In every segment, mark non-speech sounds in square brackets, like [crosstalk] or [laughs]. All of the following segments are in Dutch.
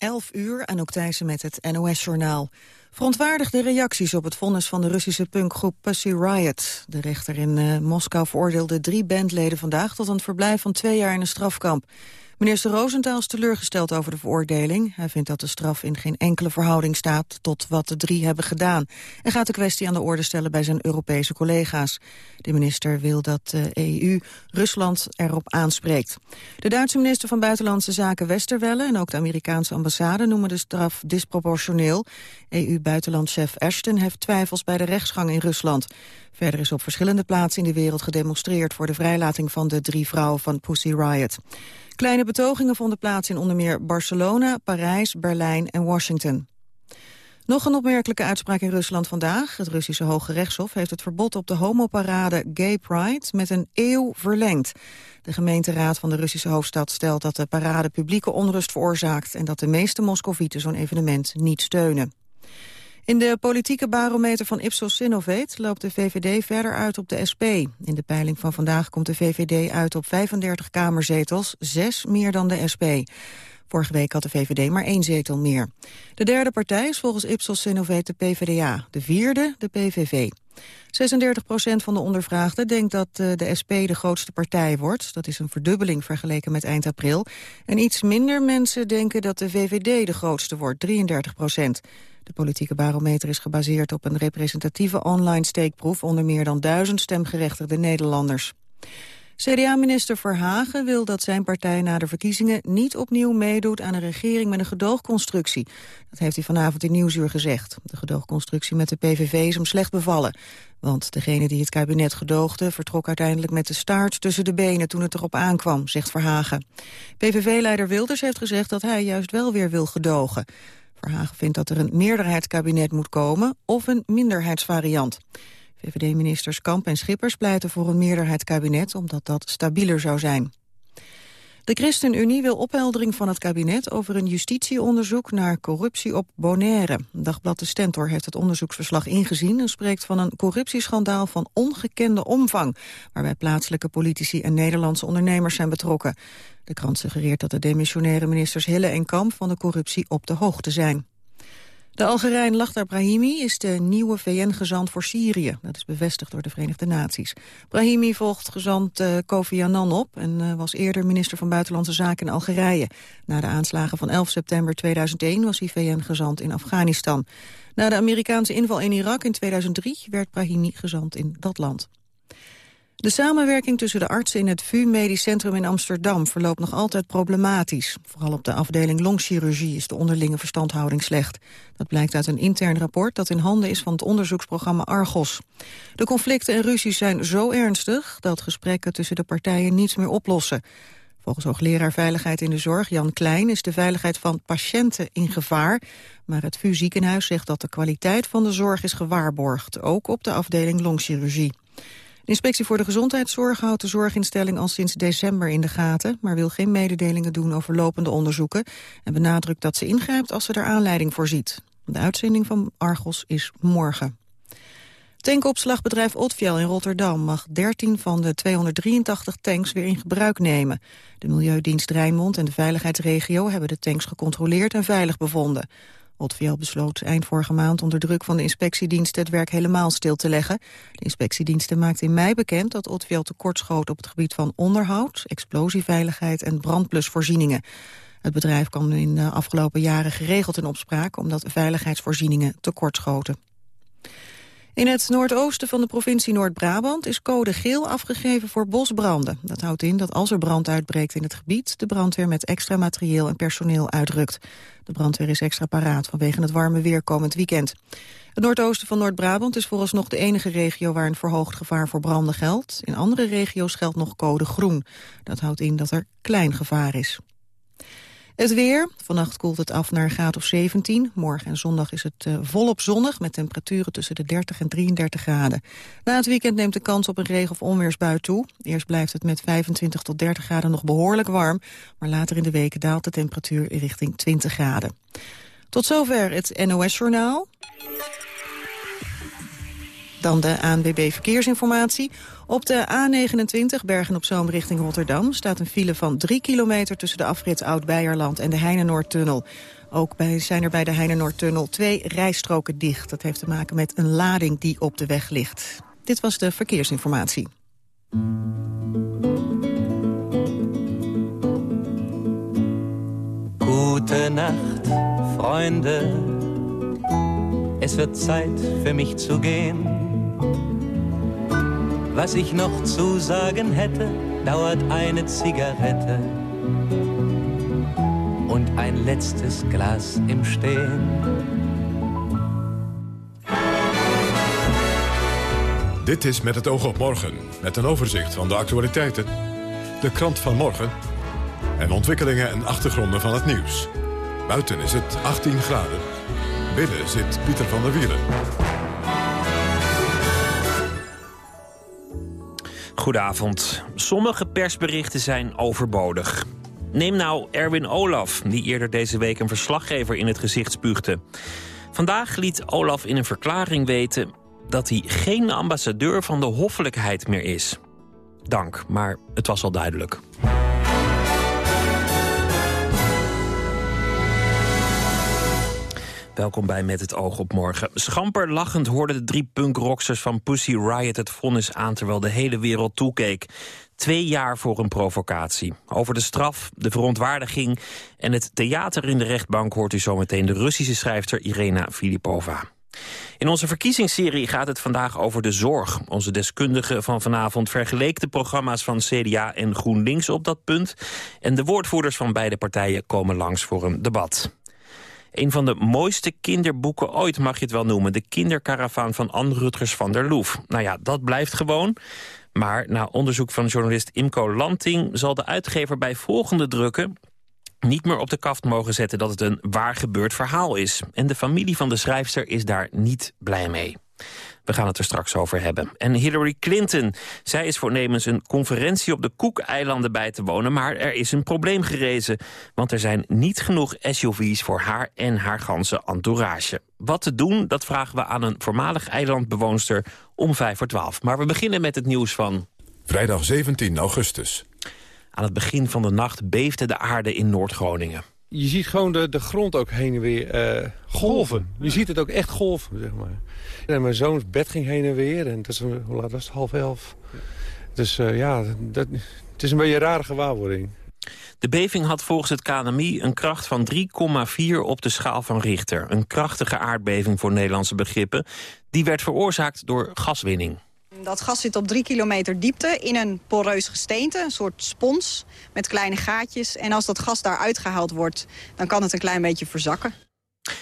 11 uur, ook Thijssen met het NOS-journaal. Verontwaardigde reacties op het vonnis van de Russische punkgroep Pussy Riot. De rechter in uh, Moskou veroordeelde drie bandleden vandaag... tot een verblijf van twee jaar in een strafkamp. Minister Rosenthal is teleurgesteld over de veroordeling. Hij vindt dat de straf in geen enkele verhouding staat tot wat de drie hebben gedaan. En gaat de kwestie aan de orde stellen bij zijn Europese collega's. De minister wil dat de EU Rusland erop aanspreekt. De Duitse minister van Buitenlandse Zaken Westerwelle en ook de Amerikaanse ambassade noemen de straf disproportioneel. EU-buitenlandchef Ashton heeft twijfels bij de rechtsgang in Rusland. Verder is op verschillende plaatsen in de wereld gedemonstreerd voor de vrijlating van de drie vrouwen van Pussy Riot. Kleine betogingen vonden plaats in onder meer Barcelona, Parijs, Berlijn en Washington. Nog een opmerkelijke uitspraak in Rusland vandaag. Het Russische Hoge Rechtshof heeft het verbod op de homoparade Gay Pride met een eeuw verlengd. De gemeenteraad van de Russische hoofdstad stelt dat de parade publieke onrust veroorzaakt... en dat de meeste Moscovieten zo'n evenement niet steunen. In de politieke barometer van Ipsos Sinovate loopt de VVD verder uit op de SP. In de peiling van vandaag komt de VVD uit op 35 kamerzetels, zes meer dan de SP. Vorige week had de VVD maar één zetel meer. De derde partij is volgens Ipsos Sinovate de PvdA, de vierde de PVV. 36 procent van de ondervraagden denkt dat eh, de SP de grootste partij wordt. Dat is een verdubbeling vergeleken met eind april. En iets minder mensen denken dat de VVD de grootste wordt, 33 procent. De politieke barometer is gebaseerd op een representatieve online steekproef onder meer dan duizend stemgerechtigde Nederlanders. CDA-minister Verhagen wil dat zijn partij na de verkiezingen niet opnieuw meedoet aan een regering met een gedoogconstructie. Dat heeft hij vanavond in Nieuwsuur gezegd. De gedoogconstructie met de PVV is hem slecht bevallen. Want degene die het kabinet gedoogde vertrok uiteindelijk met de staart tussen de benen toen het erop aankwam, zegt Verhagen. PVV-leider Wilders heeft gezegd dat hij juist wel weer wil gedogen. Verhagen vindt dat er een meerderheidskabinet moet komen of een minderheidsvariant. VVD-ministers Kamp en Schippers pleiten voor een meerderheidskabinet omdat dat stabieler zou zijn. De ChristenUnie wil opheldering van het kabinet over een justitieonderzoek naar corruptie op Bonaire. Dagblad De Stentor heeft het onderzoeksverslag ingezien en spreekt van een corruptieschandaal van ongekende omvang, waarbij plaatselijke politici en Nederlandse ondernemers zijn betrokken. De krant suggereert dat de demissionaire ministers Hille en Kamp van de corruptie op de hoogte zijn. De Algerijn Lachtar Brahimi is de nieuwe VN-gezant voor Syrië. Dat is bevestigd door de Verenigde Naties. Brahimi volgt gezant uh, Kofi Annan op... en uh, was eerder minister van Buitenlandse Zaken in Algerije. Na de aanslagen van 11 september 2001 was hij VN-gezant in Afghanistan. Na de Amerikaanse inval in Irak in 2003 werd Brahimi gezant in dat land. De samenwerking tussen de artsen in het VU Medisch Centrum in Amsterdam verloopt nog altijd problematisch. Vooral op de afdeling longchirurgie is de onderlinge verstandhouding slecht. Dat blijkt uit een intern rapport dat in handen is van het onderzoeksprogramma Argos. De conflicten en ruzies zijn zo ernstig dat gesprekken tussen de partijen niets meer oplossen. Volgens hoogleraar Veiligheid in de Zorg Jan Klein is de veiligheid van patiënten in gevaar. Maar het VU ziekenhuis zegt dat de kwaliteit van de zorg is gewaarborgd, ook op de afdeling longchirurgie. Inspectie voor de gezondheidszorg houdt de zorginstelling al sinds december in de gaten, maar wil geen mededelingen doen over lopende onderzoeken en benadrukt dat ze ingrijpt als ze er aanleiding voor ziet. De uitzending van Argos is morgen. Tankopslagbedrijf Otfiel in Rotterdam mag 13 van de 283 tanks weer in gebruik nemen. De Milieudienst Rijnmond en de Veiligheidsregio hebben de tanks gecontroleerd en veilig bevonden. Otfiel besloot eind vorige maand onder druk van de inspectiediensten het werk helemaal stil te leggen. De inspectiediensten maakten in mei bekend dat Otfiel tekortschoot op het gebied van onderhoud, explosieveiligheid en brandplusvoorzieningen. Het bedrijf kwam in de afgelopen jaren geregeld in opspraak omdat veiligheidsvoorzieningen tekortschoten. In het noordoosten van de provincie Noord-Brabant is code geel afgegeven voor bosbranden. Dat houdt in dat als er brand uitbreekt in het gebied... de brandweer met extra materieel en personeel uitrukt. De brandweer is extra paraat vanwege het warme weer komend weekend. Het noordoosten van Noord-Brabant is vooralsnog de enige regio... waar een verhoogd gevaar voor branden geldt. In andere regio's geldt nog code groen. Dat houdt in dat er klein gevaar is. Het weer. Vannacht koelt het af naar een graad of 17. Morgen en zondag is het uh, volop zonnig... met temperaturen tussen de 30 en 33 graden. Na het weekend neemt de kans op een regen- of onweersbui toe. Eerst blijft het met 25 tot 30 graden nog behoorlijk warm... maar later in de weken daalt de temperatuur richting 20 graden. Tot zover het NOS-journaal. Dan de ANWB Verkeersinformatie. Op de A29 Bergen op Zoom richting Rotterdam staat een file van 3 kilometer tussen de afrit Oud-Beierland en de Heinenoordtunnel. Ook bij, zijn er bij de Heinenoordtunnel twee rijstroken dicht. Dat heeft te maken met een lading die op de weg ligt. Dit was de verkeersinformatie. Gute Nacht, Freunde. Es wird Zeit für mich zu gehen. Was ich noch zu sagen hätte, dauert eine Zigarette und ein letztes Glas im Stehen. Dit is Met het oog op morgen, met een overzicht van de actualiteiten, de krant van morgen en ontwikkelingen en achtergronden van het nieuws. Buiten is het 18 graden. Binnen zit Pieter van der Wielen. Goedenavond. Sommige persberichten zijn overbodig. Neem nou Erwin Olaf, die eerder deze week een verslaggever in het gezicht spuugde. Vandaag liet Olaf in een verklaring weten dat hij geen ambassadeur van de hoffelijkheid meer is. Dank, maar het was al duidelijk. Welkom bij Met het oog op morgen. Schamper lachend hoorden de drie punkrocksters van Pussy Riot het vonnis aan... terwijl de hele wereld toekeek. Twee jaar voor een provocatie. Over de straf, de verontwaardiging en het theater in de rechtbank... hoort u zometeen de Russische schrijfster Irena Filipova. In onze verkiezingsserie gaat het vandaag over de zorg. Onze deskundige van vanavond vergeleek de programma's van CDA en GroenLinks op dat punt. En de woordvoerders van beide partijen komen langs voor een debat. Een van de mooiste kinderboeken ooit mag je het wel noemen. De kinderkaravaan van Anne Rutgers van der Loef. Nou ja, dat blijft gewoon. Maar na onderzoek van journalist Imco Lanting... zal de uitgever bij volgende drukken niet meer op de kaft mogen zetten dat het een waar gebeurd verhaal is. En de familie van de schrijfster is daar niet blij mee. We gaan het er straks over hebben. En Hillary Clinton, zij is voornemens een conferentie op de Koekeilanden bij te wonen... maar er is een probleem gerezen, want er zijn niet genoeg SUV's voor haar en haar ganse entourage. Wat te doen, dat vragen we aan een voormalig eilandbewoonster om vijf voor twaalf. Maar we beginnen met het nieuws van... Vrijdag 17 augustus. Aan het begin van de nacht beefde de aarde in Noord-Groningen je ziet gewoon de, de grond ook heen en weer uh, golven. Je ziet het ook echt golven, zeg maar. En mijn zoons bed ging heen en weer. En dat is, hoe laat was het? Half elf. Dus uh, ja, dat, het is een beetje een rare gewaarwording. De beving had volgens het KNMI een kracht van 3,4 op de schaal van Richter. Een krachtige aardbeving voor Nederlandse begrippen. Die werd veroorzaakt door gaswinning. Dat gas zit op drie kilometer diepte in een poreus gesteente, een soort spons met kleine gaatjes. En als dat gas daar uitgehaald wordt, dan kan het een klein beetje verzakken.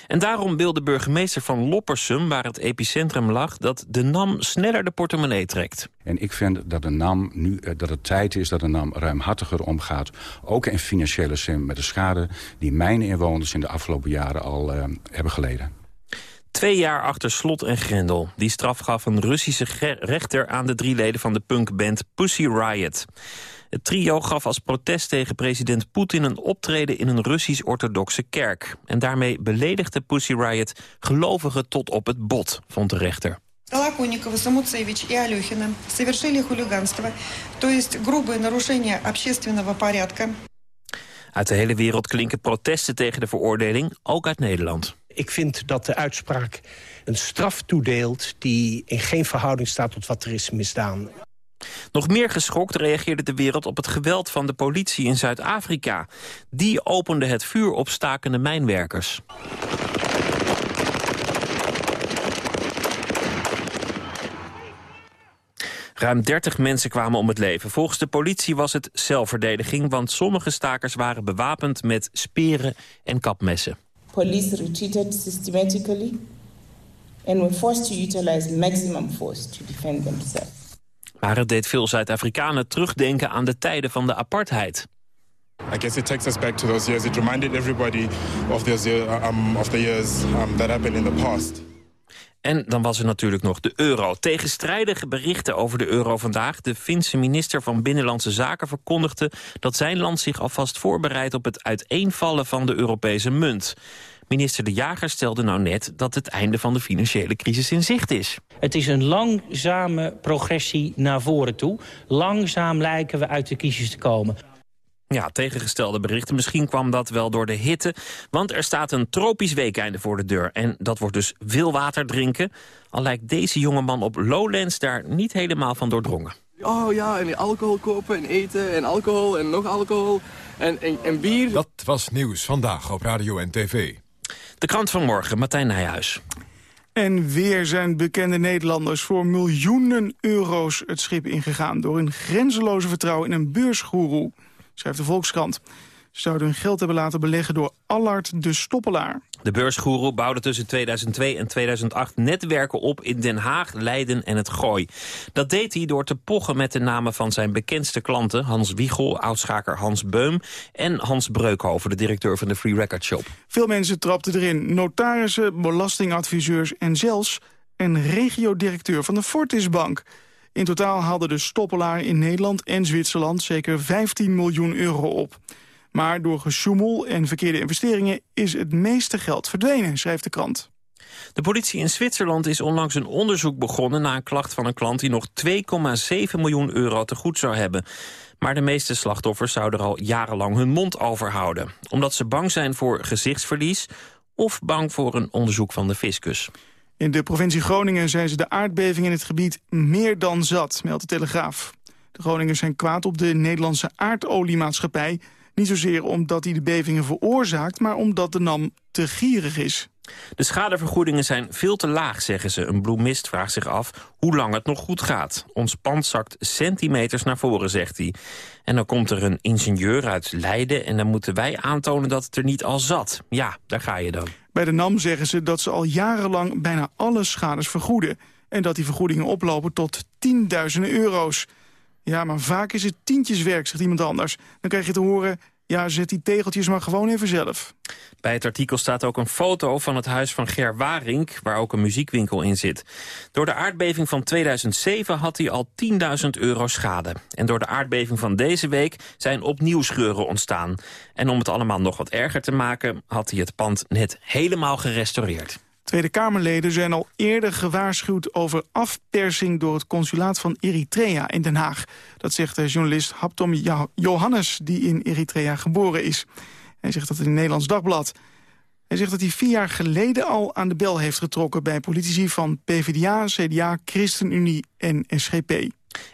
En daarom wil de burgemeester van Loppersum, waar het epicentrum lag... dat de NAM sneller de portemonnee trekt. En ik vind dat de NAM nu eh, dat het tijd is dat de NAM ruimhartiger omgaat. Ook in financiële zin met de schade die mijn inwoners in de afgelopen jaren al uh, hebben geleden. Twee jaar achter slot en grendel. Die straf gaf een Russische rechter aan de drie leden van de punkband Pussy Riot. Het trio gaf als protest tegen president Poetin een optreden in een Russisch-orthodoxe kerk. En daarmee beledigde Pussy Riot gelovigen tot op het bot, vond de rechter. Колоконникова, Самуцевич и Алехина совершили хулиганство, то есть грубое нарушение общественного порядка. Uit de hele wereld klinken protesten tegen de veroordeling, ook uit Nederland. Ik vind dat de uitspraak een straf toedeelt... die in geen verhouding staat tot wat er is misdaan. Nog meer geschokt reageerde de wereld op het geweld van de politie in Zuid-Afrika. Die opende het vuur op stakende mijnwerkers. Ruim 30 mensen kwamen om het leven. Volgens de politie was het zelfverdediging... want sommige stakers waren bewapend met speren en kapmessen. Police retreated systematically and were forced to utilize maximum force to defend themselves. Maar het deed veel Zuid-Afrikanen terugdenken aan de tijden van de apartheid. I guess it takes us back to those years. It reminded everybody of, those, um, of the years um, that happened in the past. En dan was er natuurlijk nog de euro. Tegenstrijdige berichten over de euro vandaag. De Finse minister van Binnenlandse Zaken verkondigde... dat zijn land zich alvast voorbereidt op het uiteenvallen van de Europese munt. Minister De Jager stelde nou net dat het einde van de financiële crisis in zicht is. Het is een langzame progressie naar voren toe. Langzaam lijken we uit de crisis te komen. Ja, tegengestelde berichten. Misschien kwam dat wel door de hitte. Want er staat een tropisch weekeinde voor de deur. En dat wordt dus veel water drinken. Al lijkt deze jongeman op Lowlands daar niet helemaal van doordrongen. Oh ja, en alcohol kopen en eten en alcohol en nog alcohol en, en, en bier. Dat was nieuws vandaag op Radio en TV. De krant van morgen, Martijn Nijhuis. En weer zijn bekende Nederlanders voor miljoenen euro's het schip ingegaan... door hun grenzeloze vertrouwen in een beursgoeroe, schrijft de Volkskrant. Zouden hun geld hebben laten beleggen door Allard de Stoppelaar. De beursgoeroe bouwde tussen 2002 en 2008 netwerken op in Den Haag, Leiden en het Gooi. Dat deed hij door te pochen met de namen van zijn bekendste klanten... Hans Wiegel, oudschaker Hans Beum en Hans Breukhoven, de directeur van de Free Record Shop. Veel mensen trapten erin. Notarissen, belastingadviseurs en zelfs een regiodirecteur van de Fortisbank. In totaal haalde de stoppelaar in Nederland en Zwitserland zeker 15 miljoen euro op. Maar door gesjoemel en verkeerde investeringen is het meeste geld verdwenen, schrijft de krant. De politie in Zwitserland is onlangs een onderzoek begonnen... na een klacht van een klant die nog 2,7 miljoen euro te goed zou hebben. Maar de meeste slachtoffers zouden er al jarenlang hun mond over houden. Omdat ze bang zijn voor gezichtsverlies... of bang voor een onderzoek van de fiscus. In de provincie Groningen zijn ze de aardbeving in het gebied meer dan zat, meldt de Telegraaf. De Groningers zijn kwaad op de Nederlandse aardoliemaatschappij... Niet zozeer omdat hij de bevingen veroorzaakt, maar omdat de NAM te gierig is. De schadevergoedingen zijn veel te laag, zeggen ze. Een bloemist vraagt zich af hoe lang het nog goed gaat. Ons pand zakt centimeters naar voren, zegt hij. En dan komt er een ingenieur uit Leiden... en dan moeten wij aantonen dat het er niet al zat. Ja, daar ga je dan. Bij de NAM zeggen ze dat ze al jarenlang bijna alle schades vergoeden... en dat die vergoedingen oplopen tot tienduizenden euro's. Ja, maar vaak is het tientjeswerk, zegt iemand anders. Dan krijg je te horen, ja, zet die tegeltjes maar gewoon even zelf. Bij het artikel staat ook een foto van het huis van Ger Waring... waar ook een muziekwinkel in zit. Door de aardbeving van 2007 had hij al 10.000 euro schade. En door de aardbeving van deze week zijn opnieuw scheuren ontstaan. En om het allemaal nog wat erger te maken... had hij het pand net helemaal gerestaureerd. Tweede Kamerleden zijn al eerder gewaarschuwd over afpersing door het consulaat van Eritrea in Den Haag. Dat zegt de journalist Haptom Johannes, die in Eritrea geboren is. Hij zegt dat in het Nederlands Dagblad. Hij zegt dat hij vier jaar geleden al aan de bel heeft getrokken... bij politici van PvdA, CDA, ChristenUnie en SGP.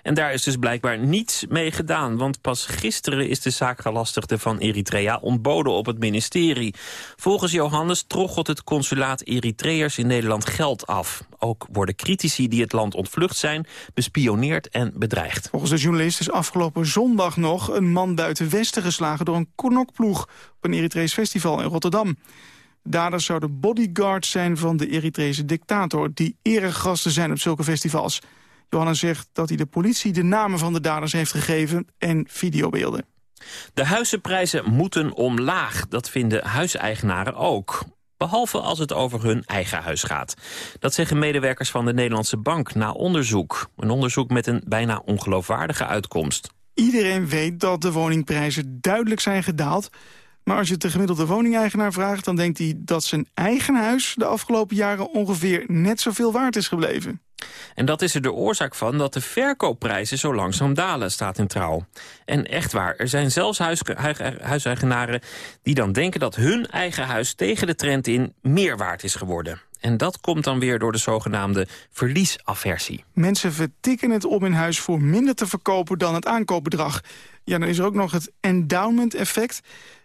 En daar is dus blijkbaar niets mee gedaan. Want pas gisteren is de zaakgelastigde van Eritrea ontboden op het ministerie. Volgens Johannes troggelt het consulaat Eritreërs in Nederland geld af. Ook worden critici die het land ontvlucht zijn bespioneerd en bedreigd. Volgens de journalist is afgelopen zondag nog een man buiten Westen geslagen door een knokploeg op een Eritrees festival in Rotterdam. Daders zouden bodyguards zijn van de Eritrese dictator... die eregasten zijn op zulke festivals. Johannes zegt dat hij de politie de namen van de daders heeft gegeven en videobeelden. De huizenprijzen moeten omlaag, dat vinden huiseigenaren ook. Behalve als het over hun eigen huis gaat. Dat zeggen medewerkers van de Nederlandse Bank na onderzoek. Een onderzoek met een bijna ongeloofwaardige uitkomst. Iedereen weet dat de woningprijzen duidelijk zijn gedaald. Maar als je het de gemiddelde woningeigenaar vraagt... dan denkt hij dat zijn eigen huis de afgelopen jaren ongeveer net zoveel waard is gebleven. En dat is er de oorzaak van dat de verkoopprijzen zo langzaam dalen, staat in Trouw. En echt waar, er zijn zelfs huis, huiseigenaren die dan denken dat hun eigen huis tegen de trend in meer waard is geworden. En dat komt dan weer door de zogenaamde verliesaversie. Mensen vertikken het om hun huis voor minder te verkopen dan het aankoopbedrag. Ja, dan is er ook nog het endowment effect.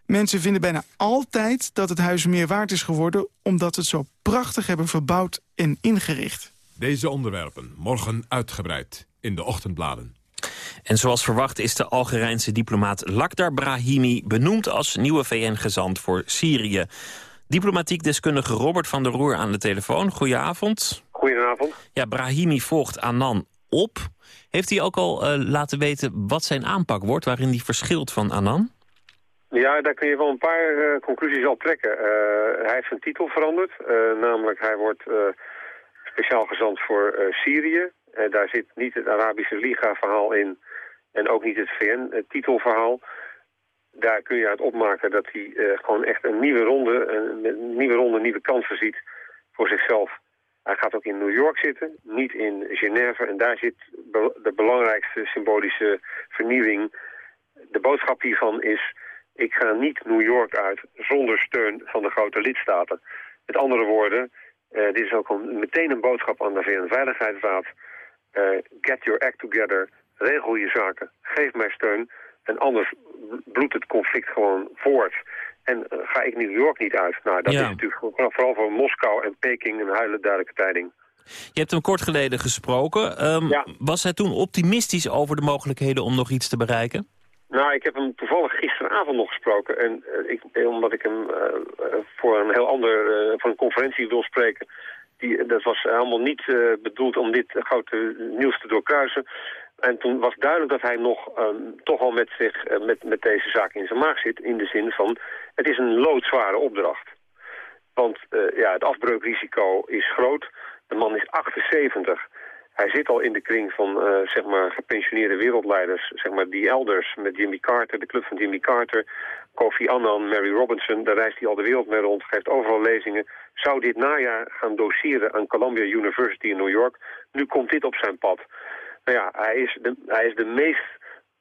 Mensen vinden bijna altijd dat het huis meer waard is geworden... omdat ze het zo prachtig hebben verbouwd en ingericht. Deze onderwerpen morgen uitgebreid in de ochtendbladen. En zoals verwacht is de Algerijnse diplomaat Lakhdar Brahimi... benoemd als nieuwe VN-gezant voor Syrië. Diplomatiek deskundige Robert van der Roer aan de telefoon. Goedenavond. Goedenavond. Ja, Brahimi volgt Annan op. Heeft hij ook al uh, laten weten wat zijn aanpak wordt... waarin hij verschilt van Annan? Ja, daar kun je wel een paar uh, conclusies al trekken. Uh, hij heeft zijn titel veranderd. namelijk, hij wordt speciaal gezant voor uh, Syrië. Uh, daar zit niet het Arabische Liga-verhaal in en ook niet het VN-titelverhaal. Daar kun je uit opmaken dat hij uh, gewoon echt een nieuwe ronde, een, nieuwe ronde, nieuwe kansen ziet voor zichzelf. Hij gaat ook in New York zitten, niet in Genève. En daar zit de belangrijkste symbolische vernieuwing de boodschap hiervan is, ik ga niet New York uit zonder steun van de grote lidstaten. Met andere woorden, uh, dit is ook een, meteen een boodschap aan de VN-veiligheidsraad. Uh, get your act together, regel je zaken, geef mij steun. En anders bloedt het conflict gewoon voort. En uh, ga ik New York niet uit. Nou, dat is natuurlijk vooral voor Moskou en Peking een huilend duidelijke tijding. Je hebt hem kort geleden gesproken. Um, Was hij toen optimistisch over de mogelijkheden om nog iets te bereiken? Nou, ik heb hem toevallig gisteravond nog gesproken. En uh, ik, omdat ik hem uh, voor een heel ander, voor een conferentie wil spreken. Die, dat was helemaal niet bedoeld om dit grote nieuws te doorkruisen. En toen was duidelijk dat hij nog um, toch al met, zich, met, met deze zaak in zijn maag zit. In de zin van, het is een loodzware opdracht. Want ja, het afbreukrisico is groot. De man is 78. Hij zit al in de kring van uh, zeg maar gepensioneerde wereldleiders. Zeg maar die elders met Jimmy Carter, de club van Jimmy Carter. Kofi Annan, Mary Robinson. Daar reist hij al de wereld mee rond, geeft overal lezingen. Zou dit najaar gaan doseren aan Columbia University in New York. Nu komt dit op zijn pad. Nou ja, hij is de, hij is de meest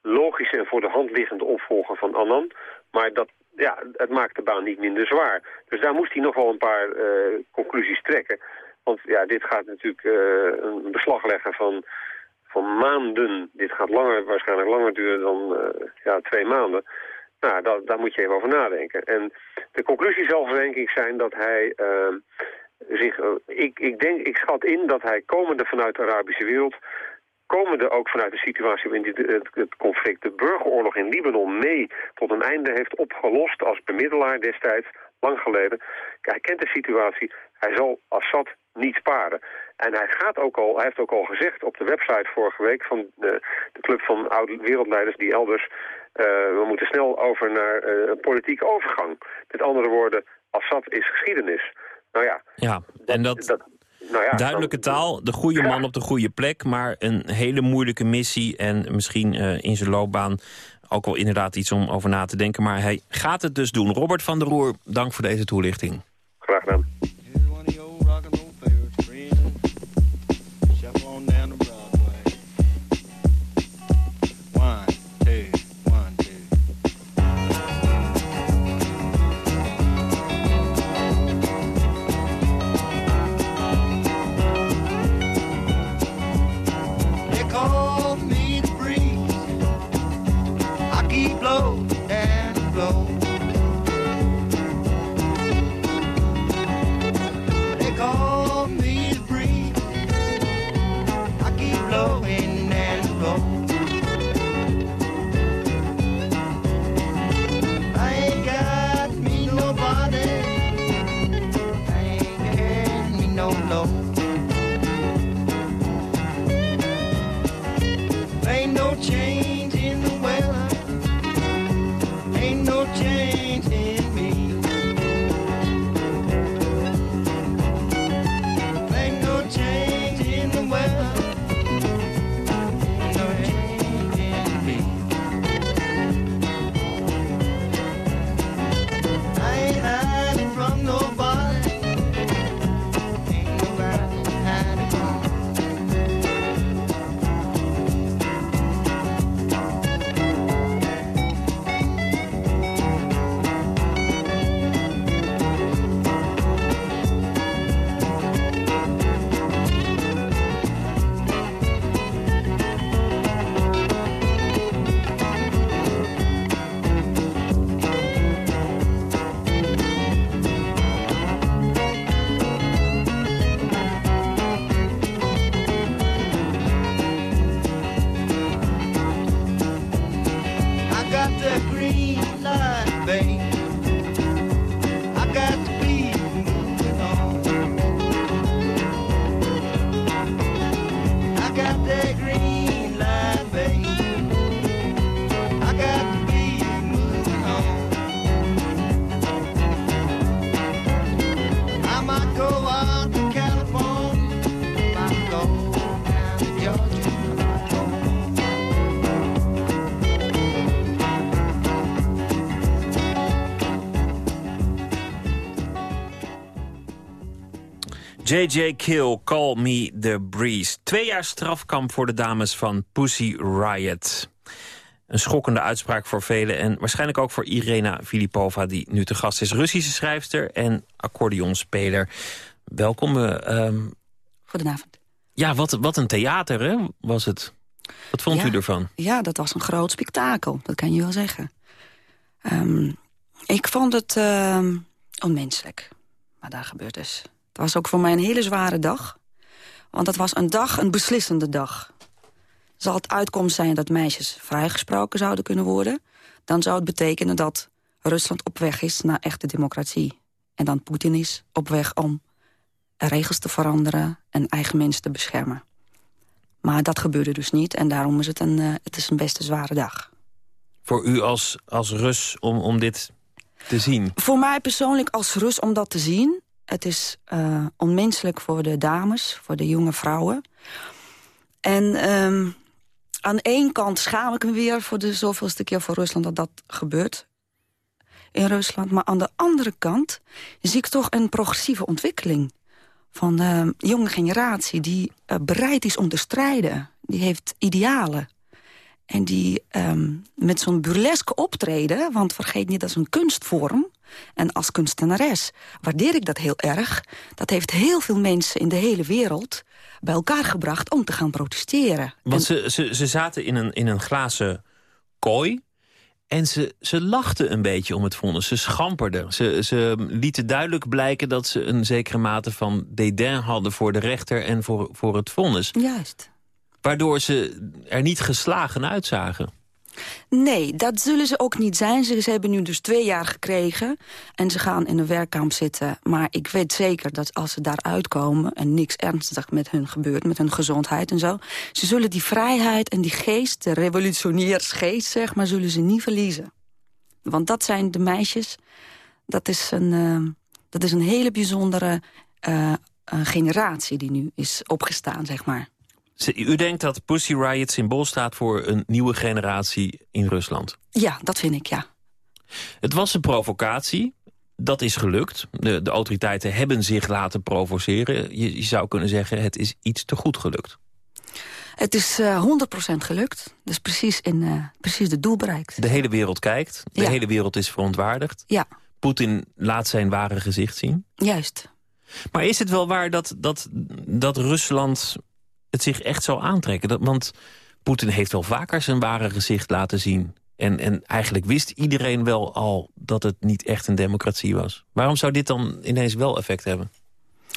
logische en voor de hand liggende opvolger van Annan. Maar dat, ja, het maakt de baan niet minder zwaar. Dus daar moest hij nog wel een paar uh, conclusies trekken. Want ja, dit gaat natuurlijk uh, een beslag leggen van, van maanden. Dit gaat langer, waarschijnlijk langer duren dan uh, ja, twee maanden. Nou, dat, daar moet je even over nadenken. En de conclusie zal denk ik zijn dat hij uh, zich... ik, ik, denk, ik schat in dat hij komende vanuit de Arabische wereld komende ook vanuit de situatie waarin het, het, conflict, de burgeroorlog in Libanon, mee tot een einde heeft opgelost als bemiddelaar destijds, lang geleden. Hij kent de situatie, hij zal Assad niet sparen. En hij, gaat ook al, hij heeft ook al gezegd op de website vorige week van de, de club van oude wereldleiders die elders... Uh, we moeten snel over naar uh, een politieke overgang. Met andere woorden, Assad is geschiedenis. Nou ja, ja en dat, dat nou ja, duidelijke taal, de goede man op de goede plek... maar een hele moeilijke missie en misschien uh, in zijn loopbaan... ook wel inderdaad iets om over na te denken. Maar hij gaat het dus doen. Robert van der Roer, dank voor deze toelichting. J.J. Kill, Call Me The Breeze. Twee jaar strafkamp voor de dames van Pussy Riot. Een schokkende uitspraak voor velen en waarschijnlijk ook voor Irena Filipova... die nu te gast is, Russische schrijfster en accordeonspeler. Welkom. Uh, Goedenavond. Ja, wat, wat een theater hè, was het. Wat vond u ervan? Ja, dat was een groot spektakel, dat kan je wel zeggen. Um, ik vond het uh, onmenselijk, wat daar gebeurd is. Het was ook voor mij een hele zware dag. Want het was een dag, een beslissende dag. Zal het uitkomst zijn dat meisjes vrijgesproken zouden kunnen worden... dan zou het betekenen dat Rusland op weg is naar echte democratie. En dan Poetin is op weg om regels te veranderen... en eigen mensen te beschermen. Maar dat gebeurde dus niet en daarom is het een, uh, het is een best zware dag. Voor u als, als Rus om, om dit te zien? Voor mij persoonlijk als Rus om dat te zien. Het is uh, onmenselijk voor de dames, voor de jonge vrouwen. En um, aan één kant schaam ik me weer voor de zoveelste keer voor Rusland dat dat gebeurt in Rusland. Maar aan de andere kant zie ik toch een progressieve ontwikkeling van de jonge generatie die uh, bereid is om te strijden. Die heeft idealen. En die um, met zo'n burleske optreden, want vergeet niet dat is een kunstvorm... en als kunstenares waardeer ik dat heel erg... dat heeft heel veel mensen in de hele wereld bij elkaar gebracht om te gaan protesteren. Want ze, ze, ze zaten in een, in een glazen kooi... En ze, ze lachten een beetje om het vonnis. Ze schamperden. Ze, ze lieten duidelijk blijken dat ze een zekere mate van dédain hadden... voor de rechter en voor, voor het vonnis. Juist. Waardoor ze er niet geslagen uitzagen. Nee, dat zullen ze ook niet zijn. Ze, hebben nu dus twee jaar gekregen en ze gaan in een werkkamp zitten. Maar ik weet zeker dat als ze daar uitkomen... en niks ernstig met hun gebeurt, met hun gezondheid en zo... ze zullen die vrijheid en die geest, de revolutionairsgeest, zeg maar... zullen ze niet verliezen. Want dat zijn de meisjes, dat is een, uh, dat is een hele bijzondere uh, generatie... die nu is opgestaan, zeg maar. U denkt dat Pussy Riot symbool staat voor een nieuwe generatie in Rusland? Ja, dat vind ik, ja. Het was een provocatie. Dat is gelukt. De, de autoriteiten hebben zich laten provoceren. Je, je, zou kunnen zeggen, het is iets te goed gelukt. Het is uh, 100% gelukt. Dus precies, in, uh, precies de doel bereikt. De hele wereld kijkt. De ja. hele wereld is verontwaardigd. Ja. Poetin laat zijn ware gezicht zien. Juist. Maar is het wel waar dat, dat, dat Rusland het zich echt zou aantrekken. Dat, want Poetin heeft wel vaker zijn ware gezicht laten zien. En, en eigenlijk wist iedereen wel al dat het niet echt een democratie was. Waarom zou dit dan ineens wel effect hebben?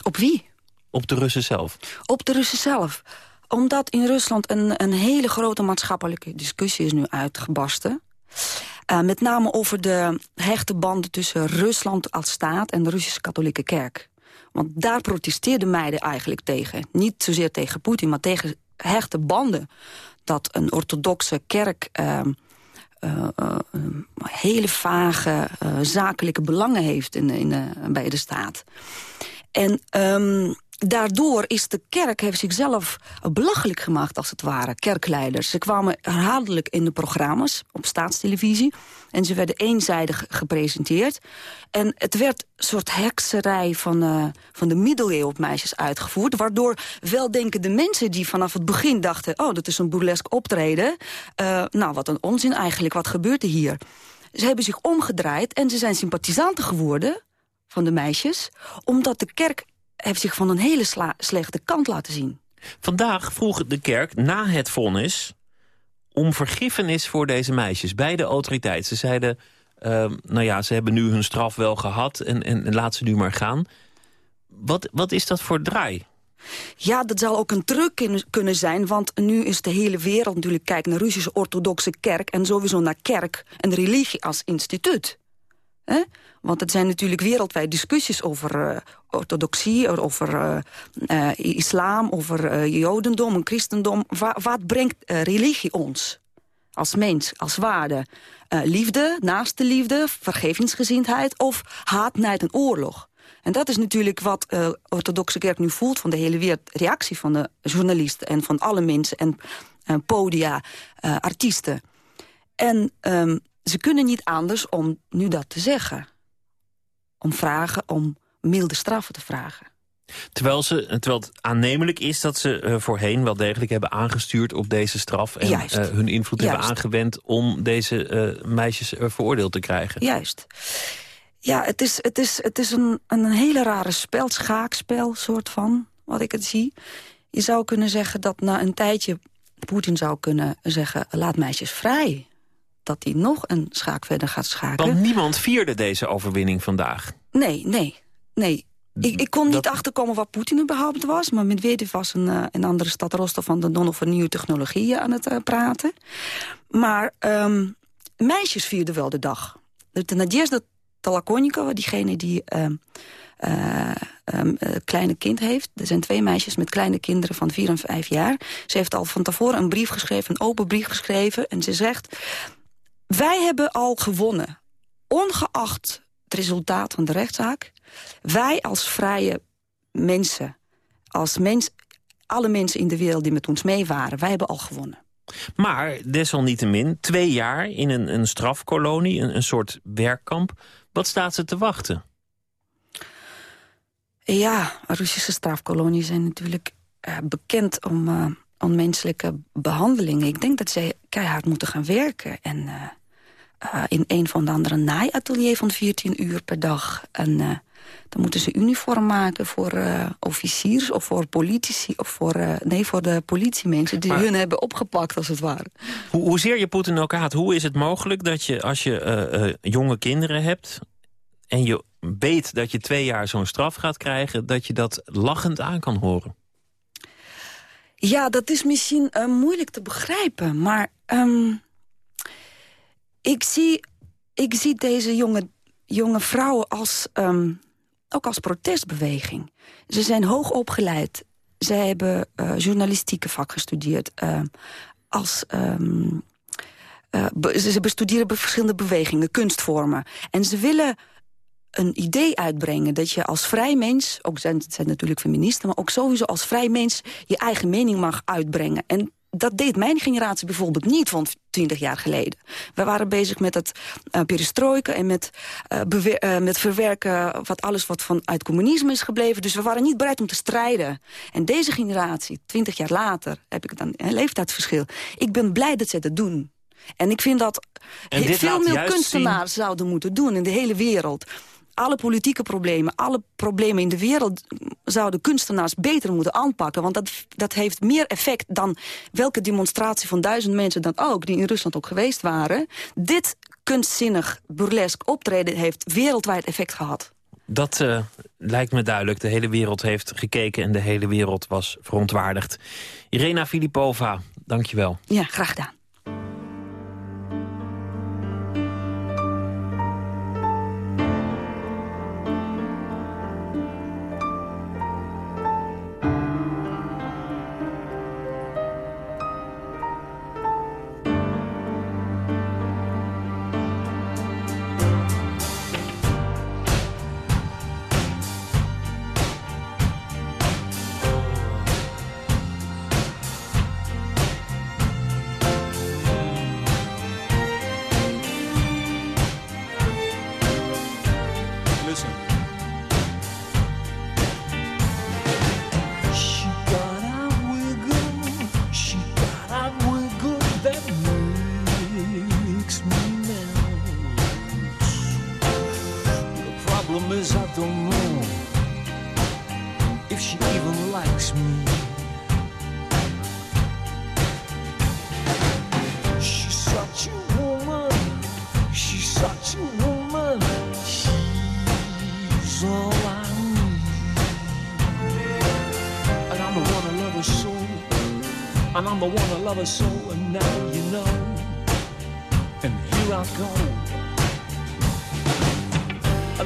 Op wie? Op de Russen zelf. Op de Russen zelf. Omdat in Rusland een, een hele grote maatschappelijke discussie is nu uitgebarsten. Uh, met name over de hechte banden tussen Rusland als staat en de Russische katholieke kerk. Want daar protesteerden meiden eigenlijk tegen. Niet zozeer tegen Poetin, maar tegen hechte banden. Dat een orthodoxe kerk uh, hele vage uh, zakelijke belangen heeft in, in, bij de staat. En um, daardoor is de kerk heeft zichzelf belachelijk gemaakt, als het ware. Kerkleiders. Ze kwamen herhaaldelijk in de programma's op staatstelevisie. En ze werden eenzijdig gepresenteerd. En het werd een soort hekserij van, uh, van de middeleeuwen op meisjes uitgevoerd. Waardoor weldenkende mensen die vanaf het begin dachten... oh, dat is een burlesk optreden. Uh, nou, wat een onzin eigenlijk. Wat gebeurt er hier? Ze hebben zich omgedraaid en ze zijn sympathisanten geworden van de meisjes... omdat de kerk heeft zich van een hele slechte kant laten zien. Vandaag vroeg de kerk na het vonnis om vergiffenis voor deze meisjes bij de autoriteit. Ze zeiden, uh, nou ja, ze hebben nu hun straf wel gehad en, en, en laat ze nu maar gaan. Wat, wat is dat voor draai? Ja, dat zal ook een truc kunnen zijn, want nu is de hele wereld natuurlijk kijkt naar Russische orthodoxe kerk en sowieso naar kerk en religie als instituut. Want het zijn natuurlijk wereldwijd discussies over uh, orthodoxie, over uh, uh, islam, over jodendom en christendom. Wa wat brengt religie ons als mens, als waarde? liefde, naaste liefde, vergevingsgezindheid of haat, nijd en oorlog? En dat is natuurlijk wat de orthodoxe kerk nu voelt van de hele wereld. Reactie van de journalisten en van alle mensen en podia, artiesten. En um, ze kunnen niet anders om nu dat te zeggen om vragen om milde straffen te vragen. Terwijl, ze, terwijl het aannemelijk is dat ze uh, voorheen wel degelijk hebben aangestuurd op deze straf. En uh, hun invloed Juist. hebben aangewend om deze uh, meisjes veroordeeld te krijgen. Juist. Ja, het is, het is, het is een, een hele rare spel, schaakspel soort van, wat ik het zie. Je zou kunnen zeggen dat na een tijdje Poetin zou kunnen zeggen... laat meisjes vrij. Dat hij nog een schaak verder gaat schaken. Want niemand vierde deze overwinning vandaag. Nee, nee, nee. Ik, ik kon niet achterkomen wat Poetin überhaupt was. Maar Medvedev was een, uh, een andere stad Rostov van de Don over nieuwe technologieën aan het uh, praten. Maar um, meisjes vierden wel de dag. De Nadezhda Talakonikova, diegene die... Uh, um, kleine kind heeft. Er zijn twee meisjes met kleine kinderen van vier en vijf jaar. Ze heeft al van tevoren een brief geschreven, een open brief geschreven. En ze zegt, wij hebben al gewonnen. Ongeacht het resultaat van de rechtszaak. Wij als vrije mensen, als mens, alle mensen in de wereld die met ons mee waren... wij hebben al gewonnen. Maar desalniettemin, twee jaar in een, een strafkolonie, een, een soort werkkamp... wat staat ze te wachten? Ja, Russische strafkolonies zijn natuurlijk uh, bekend om uh, onmenselijke behandelingen. Ik denk dat zij keihard moeten gaan werken. En uh, in een van de andere naaiatelier van 14 uur per dag. En dan moeten ze uniform maken voor officiers of voor politici... of voor, nee, voor de politiemensen die maar, hun hebben opgepakt, als het ware. Hoe, hoezeer je Poetin ook haat, hoe is het mogelijk dat je als je jonge kinderen hebt... en je weet dat je twee jaar zo'n straf gaat krijgen... dat je dat lachend aan kan horen? Ja, dat is misschien moeilijk te begrijpen. Maar um, ik, zie, ik zie deze jonge, jonge vrouwen als, um, ook als protestbeweging. Ze zijn hoog opgeleid. Zij hebben uh, journalistieke vak gestudeerd. Uh, als... Um, ze bestuderen verschillende bewegingen, kunstvormen. En ze willen een idee uitbrengen dat je als vrij mens... ook zijn het zijn natuurlijk feministen... maar ook sowieso als vrij mens je eigen mening mag uitbrengen. En dat deed mijn generatie bijvoorbeeld niet van 20 jaar geleden. We waren bezig met het uh, en met, uh, uh, met verwerken... wat alles wat vanuit communisme is gebleven. Dus we waren niet bereid om te strijden. En deze generatie, 20 jaar later, heb ik dan een leeftijdsverschil... ik ben blij dat ze dat doen. En ik vind dat veel meer kunstenaars zien... zouden moeten doen in de hele wereld alle politieke problemen, alle problemen in de wereld... zouden kunstenaars beter moeten aanpakken. Want dat, dat heeft meer effect dan welke demonstratie van duizend mensen dan ook... die in Rusland ook geweest waren. Dit kunstzinnig burlesk optreden heeft wereldwijd effect gehad. Dat uh, lijkt me duidelijk. De hele wereld heeft gekeken en de hele wereld was verontwaardigd. Irena Filipova, dank je wel. Ja, graag gedaan. Her so, and now you know. And here I go. I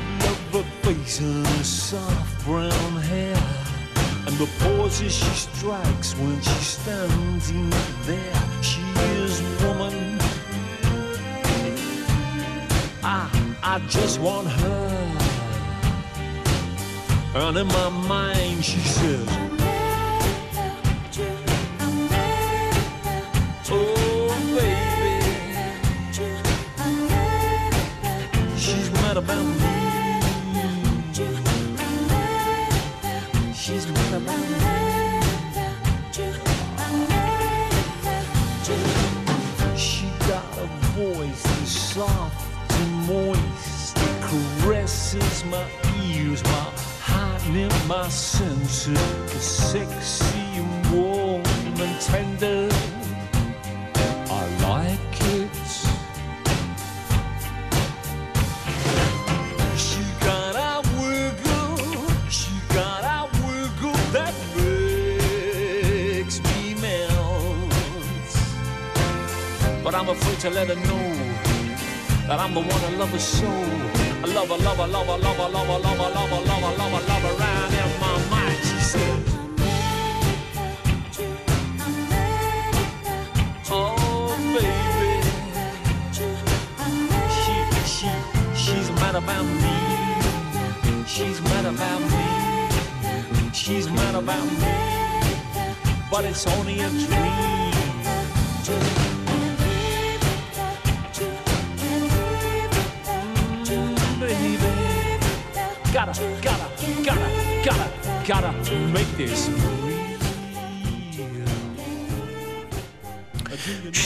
love face and soft brown hair. And the poses she strikes when she stands in there. She is woman. I, I just want her. And in my mind she says, near my senses. Sexy and warm and tender. I like it. She got a wiggle, she got a wiggle that makes me melt. But I'm afraid to let her know that I'm the one that love her so. I love her, love her, love her, love her, love her, love her, love her, love her, love her, love her, round in my mind. She said. Oh, baby. She, she, she's mad about me. She's mad about me. She's mad about me. But it's only a dream. Gotta, gotta, gotta, gotta, make this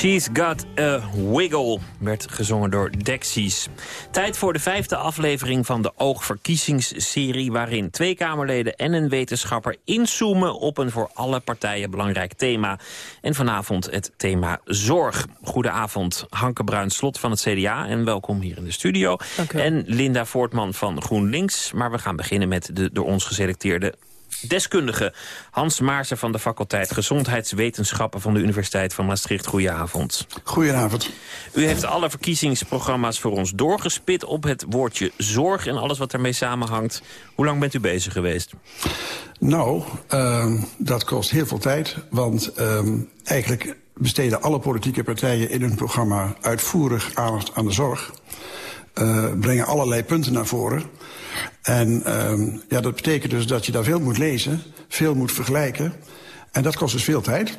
She's Got a Wiggle werd gezongen door Dexies. Tijd voor de vijfde aflevering van de Oogverkiezingsserie... waarin twee Kamerleden en een wetenschapper inzoomen... op een voor alle partijen belangrijk thema. En vanavond het thema zorg. Goedenavond, Hanke Bruin-Slot van het CDA... en welkom hier in de studio. En Linda Voortman van GroenLinks. Maar we gaan beginnen met de door ons geselecteerde deskundige Hans Maarsen van de faculteit Gezondheidswetenschappen van de Universiteit van Maastricht. Goedenavond. Goedenavond. U heeft alle verkiezingsprogramma's voor ons doorgespit op het woordje zorg en alles wat ermee samenhangt. Hoe lang bent u bezig geweest? Nou, uh, dat kost heel veel tijd, want uh, eigenlijk besteden alle politieke partijen in hun programma uitvoerig aandacht aan de zorg. Uh, brengen allerlei punten naar voren. En uh, ja, dat betekent dus dat je daar veel moet lezen, veel moet vergelijken. En dat kost dus veel tijd.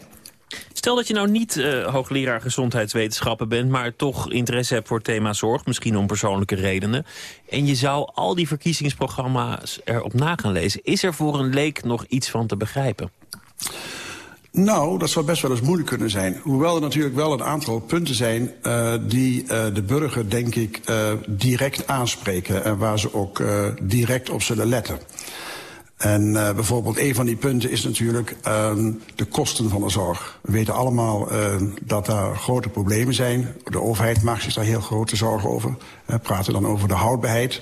Stel dat je nou niet uh, hoogleraar gezondheidswetenschappen bent... maar toch interesse hebt voor het thema zorg, misschien om persoonlijke redenen... en je zou al die verkiezingsprogramma's erop na gaan lezen. Is er voor een leek nog iets van te begrijpen? Nou, dat zou best wel eens moeilijk kunnen zijn. Hoewel er natuurlijk wel een aantal punten zijn... Uh, die uh, de burger, denk ik, uh, direct aanspreken... en waar ze ook direct op zullen letten. En bijvoorbeeld een van die punten is natuurlijk de kosten van de zorg. We weten allemaal dat daar grote problemen zijn. De overheid maakt zich daar heel grote zorgen over. We praten dan over de houdbaarheid...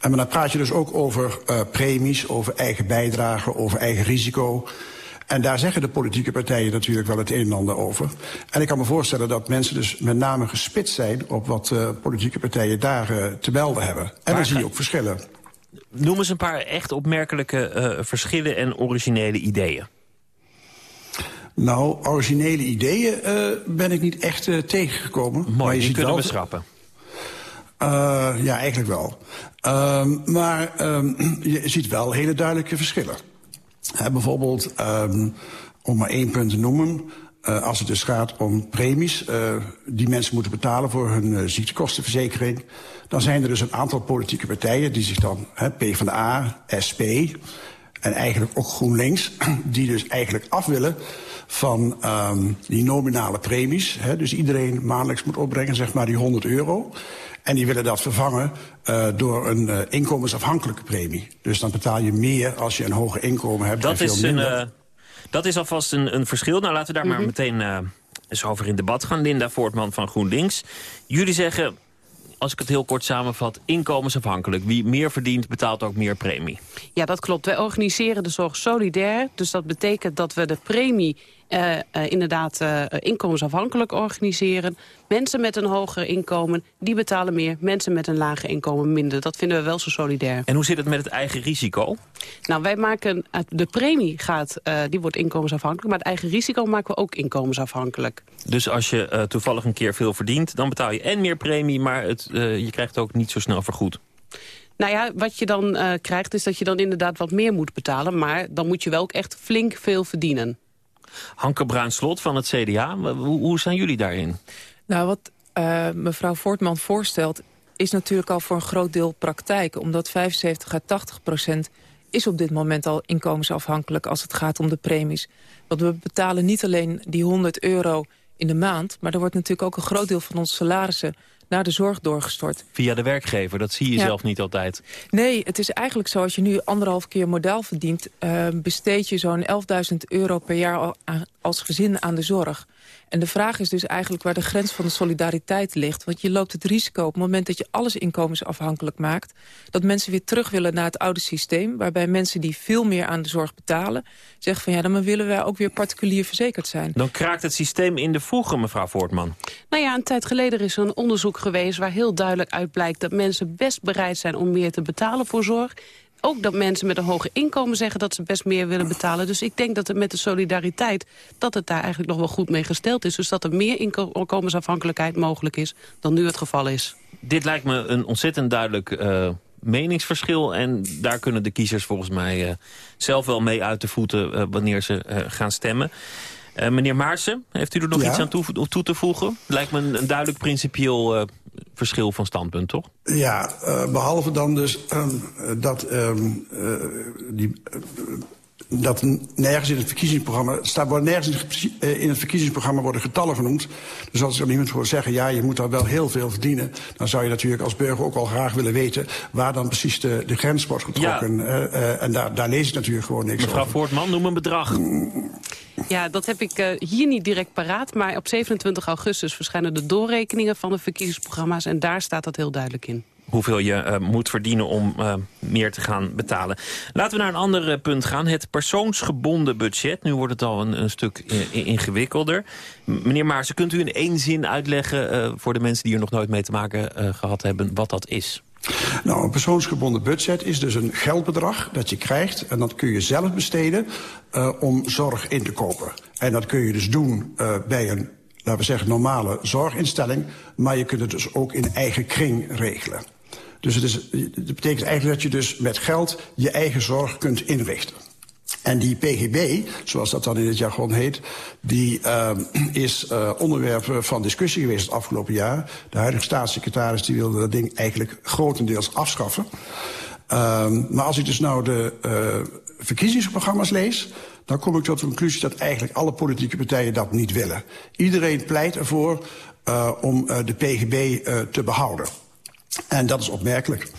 En dan praat je dus ook over premies, over eigen bijdrage, over eigen risico... En daar zeggen de politieke partijen natuurlijk wel het een en ander over. En ik kan me voorstellen dat mensen dus met name gespitst zijn... op wat uh, politieke partijen daar uh, te melden hebben. En dan zie je ook verschillen. Noem eens een paar echt opmerkelijke uh, verschillen en originele ideeën. Nou, originele ideeën ben ik niet echt tegengekomen. Mooi, maar je die kunnen wel... we schrappen. ja, eigenlijk wel. Ehm, maar um, [clears throat] je ziet wel hele duidelijke verschillen. Bijvoorbeeld, um, om maar één punt te noemen... Uh, als het dus gaat om premies uh, die mensen moeten betalen... voor hun uh, ziektekostenverzekering... dan zijn er dus een aantal politieke partijen... die zich dan, hè, PvdA, SP en eigenlijk ook GroenLinks... [clears throat] die dus eigenlijk af willen van um, die nominale premies. Hè, dus iedereen maandelijks moet opbrengen, zeg maar, die 100 euro... En die willen dat vervangen uh, door een uh, inkomensafhankelijke premie. Dus dan betaal je meer als je een hoger inkomen hebt. Dat, en is, veel minder. een, uh, dat is alvast een, een verschil. Nou, laten we daar mm -hmm. maar meteen eens over in debat gaan. Linda Voortman van GroenLinks. Jullie zeggen, als ik het heel kort samenvat, inkomensafhankelijk. Wie meer verdient, betaalt ook meer premie. Ja, dat klopt. Wij organiseren de zorg solidair. Dus dat betekent dat we de premie inderdaad uh, inkomensafhankelijk organiseren. Mensen met een hoger inkomen, die betalen meer. Mensen met een lager inkomen minder. Dat vinden we wel zo solidair. En hoe zit het met het eigen risico? Nou, wij maken, de premie gaat, die wordt inkomensafhankelijk. Maar het eigen risico maken we ook inkomensafhankelijk. Dus als je toevallig een keer veel verdient, dan betaal je en meer premie... maar het, je krijgt ook niet zo snel vergoed. Nou ja, wat je dan krijgt is dat je dan inderdaad wat meer moet betalen. Maar dan moet je wel ook echt flink veel verdienen. Hanke Bruinslot van het CDA, hoe, hoe zijn jullie daarin? Nou, wat uh, mevrouw Voortman voorstelt is natuurlijk al voor een groot deel praktijk. Omdat 75 à 80 procent is op dit moment al inkomensafhankelijk als het gaat om de premies. Want we betalen niet alleen die 100 euro in de maand... maar er wordt natuurlijk ook een groot deel van onze salarissen naar de zorg doorgestort. Via de werkgever, dat zie je Ja. zelf niet altijd. Nee, het is eigenlijk zo, als je nu anderhalf keer modaal verdient... eh, besteed je zo'n 11.000 euro per jaar als gezin aan de zorg. En de vraag is dus eigenlijk waar de grens van de solidariteit ligt. Want je loopt het risico op het moment dat je alles inkomensafhankelijk maakt... dat mensen weer terug willen naar het oude systeem... waarbij mensen die veel meer aan de zorg betalen... zeggen van ja, dan willen wij ook weer particulier verzekerd zijn. Dan kraakt het systeem in de voegen, mevrouw Voortman. Nou ja, een tijd geleden is er een onderzoek geweest... waar heel duidelijk uit blijkt dat mensen best bereid zijn om meer te betalen voor zorg. Ook dat mensen met een hoger inkomen zeggen dat ze best meer willen betalen. Dus ik denk dat het met de solidariteit... dat het daar eigenlijk nog wel goed mee gesteld is. Dus dat er meer inkomensafhankelijkheid mogelijk is dan nu het geval is. Dit lijkt me een ontzettend duidelijk eh, meningsverschil. En daar kunnen de kiezers volgens mij eh, zelf wel mee uit de voeten... eh, wanneer ze gaan stemmen. Eh, meneer Maarsen, heeft u er nog Ja. iets aan toe, toe te voegen? Lijkt me een, een duidelijk principieel eh, verschil van standpunt, toch? Ja, eh, behalve dan dus ehm, dat, ehm, eh, die, dat nergens in het verkiezingsprogramma... staat worden nergens in het, precies- eh, in het verkiezingsprogramma worden getallen genoemd. Dus als er iemand voor zeggen, ja, je moet daar wel heel veel verdienen... dan zou je natuurlijk als burger ook al graag willen weten... waar dan precies de, de grens wordt getrokken. Eh, eh, en daar, daar lees ik natuurlijk gewoon niks Mevrouw over. Voortman, noem een bedrag. Ja, dat heb ik eh, hier niet direct paraat. Maar op 27 augustus verschijnen de doorrekeningen van de verkiezingsprogramma's. En daar staat dat heel duidelijk in. Hoeveel je eh, moet verdienen om eh, meer te gaan betalen. Laten we naar een ander eh, punt gaan. Het persoonsgebonden budget. Nu wordt het al een, een stuk ingewikkelder. Meneer Maarsen, kunt u in één zin uitleggen... voor de mensen die er nog nooit mee te maken eh, gehad hebben... wat dat is? Nou, een persoonsgebonden budget is dus een geldbedrag dat je krijgt... en dat kun je zelf besteden om zorg in te kopen. En dat kun je dus doen bij een, laten we zeggen, normale zorginstelling... maar je kunt het dus ook in eigen kring regelen. Dus het, is, het betekent eigenlijk dat je dus met geld je eigen zorg kunt inrichten. En die PGB, zoals dat dan in het jargon heet... die uh, is uh, onderwerp van discussie geweest het afgelopen jaar. De huidige staatssecretaris die wilde dat ding eigenlijk grotendeels afschaffen. Uh, maar als ik dus nou de uh, verkiezingsprogramma's lees... dan kom ik tot de conclusie dat eigenlijk alle politieke partijen dat niet willen. Iedereen pleit ervoor uh, om de PGB te behouden. En dat is opmerkelijk.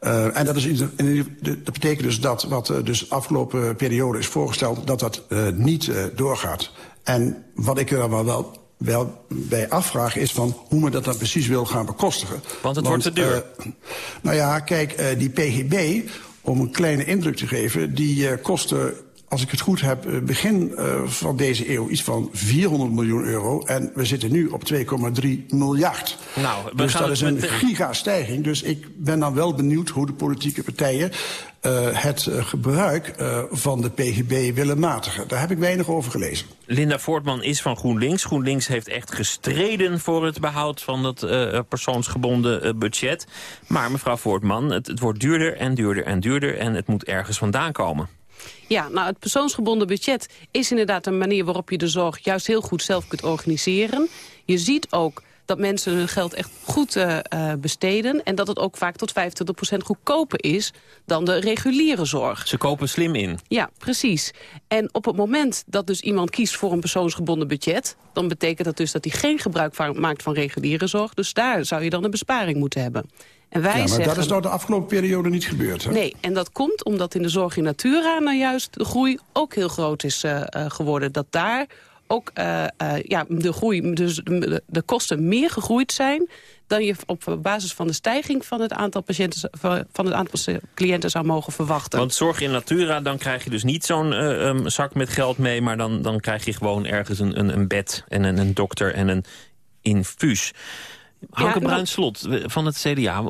Uh, en dat, is in in de, dat betekent dus dat wat uh, dus de afgelopen periode is voorgesteld... dat dat uh, niet doorgaat. En wat ik er wel, wel, wel bij afvraag is van hoe men dat dan precies wil gaan bekostigen. Want het wordt te duur. Nou ja, kijk, die PGB, om een kleine indruk te geven... die kostte als ik het goed heb, begin uh, van deze eeuw iets van 400 miljoen euro. En we zitten nu op 2,3 miljard. Nou, we dus gaan dat is een gigastijging. Dus ik ben dan wel benieuwd hoe de politieke partijen uh, het uh, gebruik van de PGB willen matigen. Daar heb ik weinig over gelezen. Linda Voortman is van GroenLinks. GroenLinks heeft echt gestreden voor het behoud van dat persoonsgebonden budget. Maar mevrouw Voortman, het, het wordt duurder en duurder en duurder... en het moet ergens vandaan komen. Ja, nou het persoonsgebonden budget is inderdaad een manier waarop je de zorg juist heel goed zelf kunt organiseren. Je ziet ook dat mensen hun geld echt goed uh, uh, besteden... en dat het ook vaak tot 25% goedkoper is dan de reguliere zorg. Ze kopen slim in. Ja, precies. En op het moment dat dus iemand kiest voor een persoonsgebonden budget... dan betekent dat dus dat hij geen gebruik van, maakt van reguliere zorg. Dus daar zou je dan een besparing moeten hebben. En wij ja, maar zeggen, dat is nou de afgelopen periode niet gebeurd. Hè? Nee, en dat komt omdat in de zorg in natura nou juist de groei ook heel groot is uh, uh, geworden. Dat daar ook uh, ja, de, groei, dus de, de, kosten meer gegroeid zijn dan je op basis van de stijging van het aantal patiënten van het aantal cliënten zou mogen verwachten. Want zorg in natura, dan krijg je dus niet zo'n uh, um, zak met geld mee, maar dan, dan krijg je gewoon ergens een, een, een bed en een, een dokter en een infuus. Hauke ja, Bruinslot van het CDA,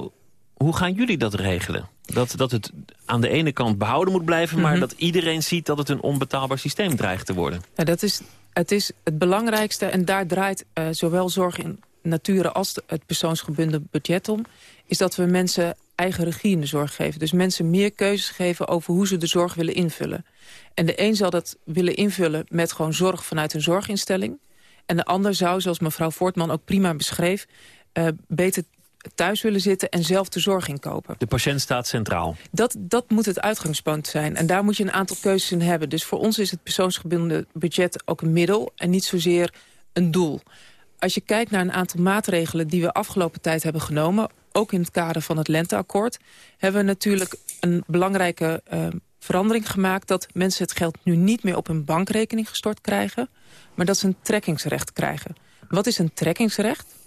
hoe gaan jullie dat regelen? Dat, dat het aan de ene kant behouden moet blijven... Mm -hmm. maar dat iedereen ziet dat het een onbetaalbaar systeem dreigt te worden. Ja, dat is, het is het belangrijkste en daar draait uh, zowel zorg in nature... als het persoonsgebonden budget om... is dat we mensen eigen regie in de zorg geven. Dus mensen meer keuzes geven over hoe ze de zorg willen invullen. En de een zal dat willen invullen met gewoon zorg vanuit een zorginstelling... En de ander zou, zoals mevrouw Voortman ook prima beschreef... Uh, beter thuis willen zitten en zelf de zorg inkopen. De patiënt staat centraal. Dat, dat moet het uitgangspunt zijn. En daar moet je een aantal keuzes in hebben. Dus voor ons is het persoonsgebonden budget ook een middel... en niet zozeer een doel. als je kijkt naar een aantal maatregelen... die we afgelopen tijd hebben genomen... ook in het kader van het Lenteakkoord... hebben we natuurlijk een belangrijke uh, verandering gemaakt... dat mensen het geld nu niet meer op hun bankrekening gestort krijgen... maar dat ze een trekkingsrecht krijgen. Wat is een trekkingsrecht?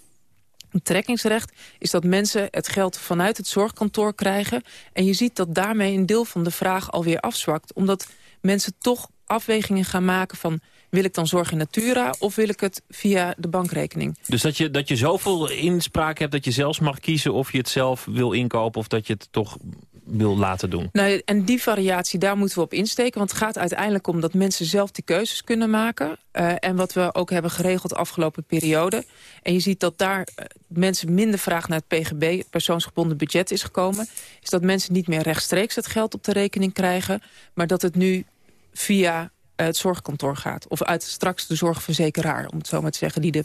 Trekkingsrecht is dat mensen het geld vanuit het zorgkantoor krijgen... en je ziet dat daarmee een deel van de vraag alweer afzwakt. Omdat mensen toch afwegingen gaan maken van... wil ik dan zorg in natura of wil ik het via de bankrekening? Dus dat je, dat je zoveel inspraak hebt dat je zelfs mag kiezen... of je het zelf wil inkopen of dat je het toch wil laten doen. Nou, en die variatie, daar moeten we op insteken. Want het gaat uiteindelijk om dat mensen zelf die keuzes kunnen maken. Uh, en wat we ook hebben geregeld de afgelopen periode. En je ziet dat daar uh, mensen minder vraag naar het PGB... het persoonsgebonden budget is gekomen. Is dat mensen niet meer rechtstreeks het geld op de rekening krijgen... maar dat het nu via uh, het zorgkantoor gaat. Of uit straks de zorgverzekeraar, om het zo maar te zeggen... die de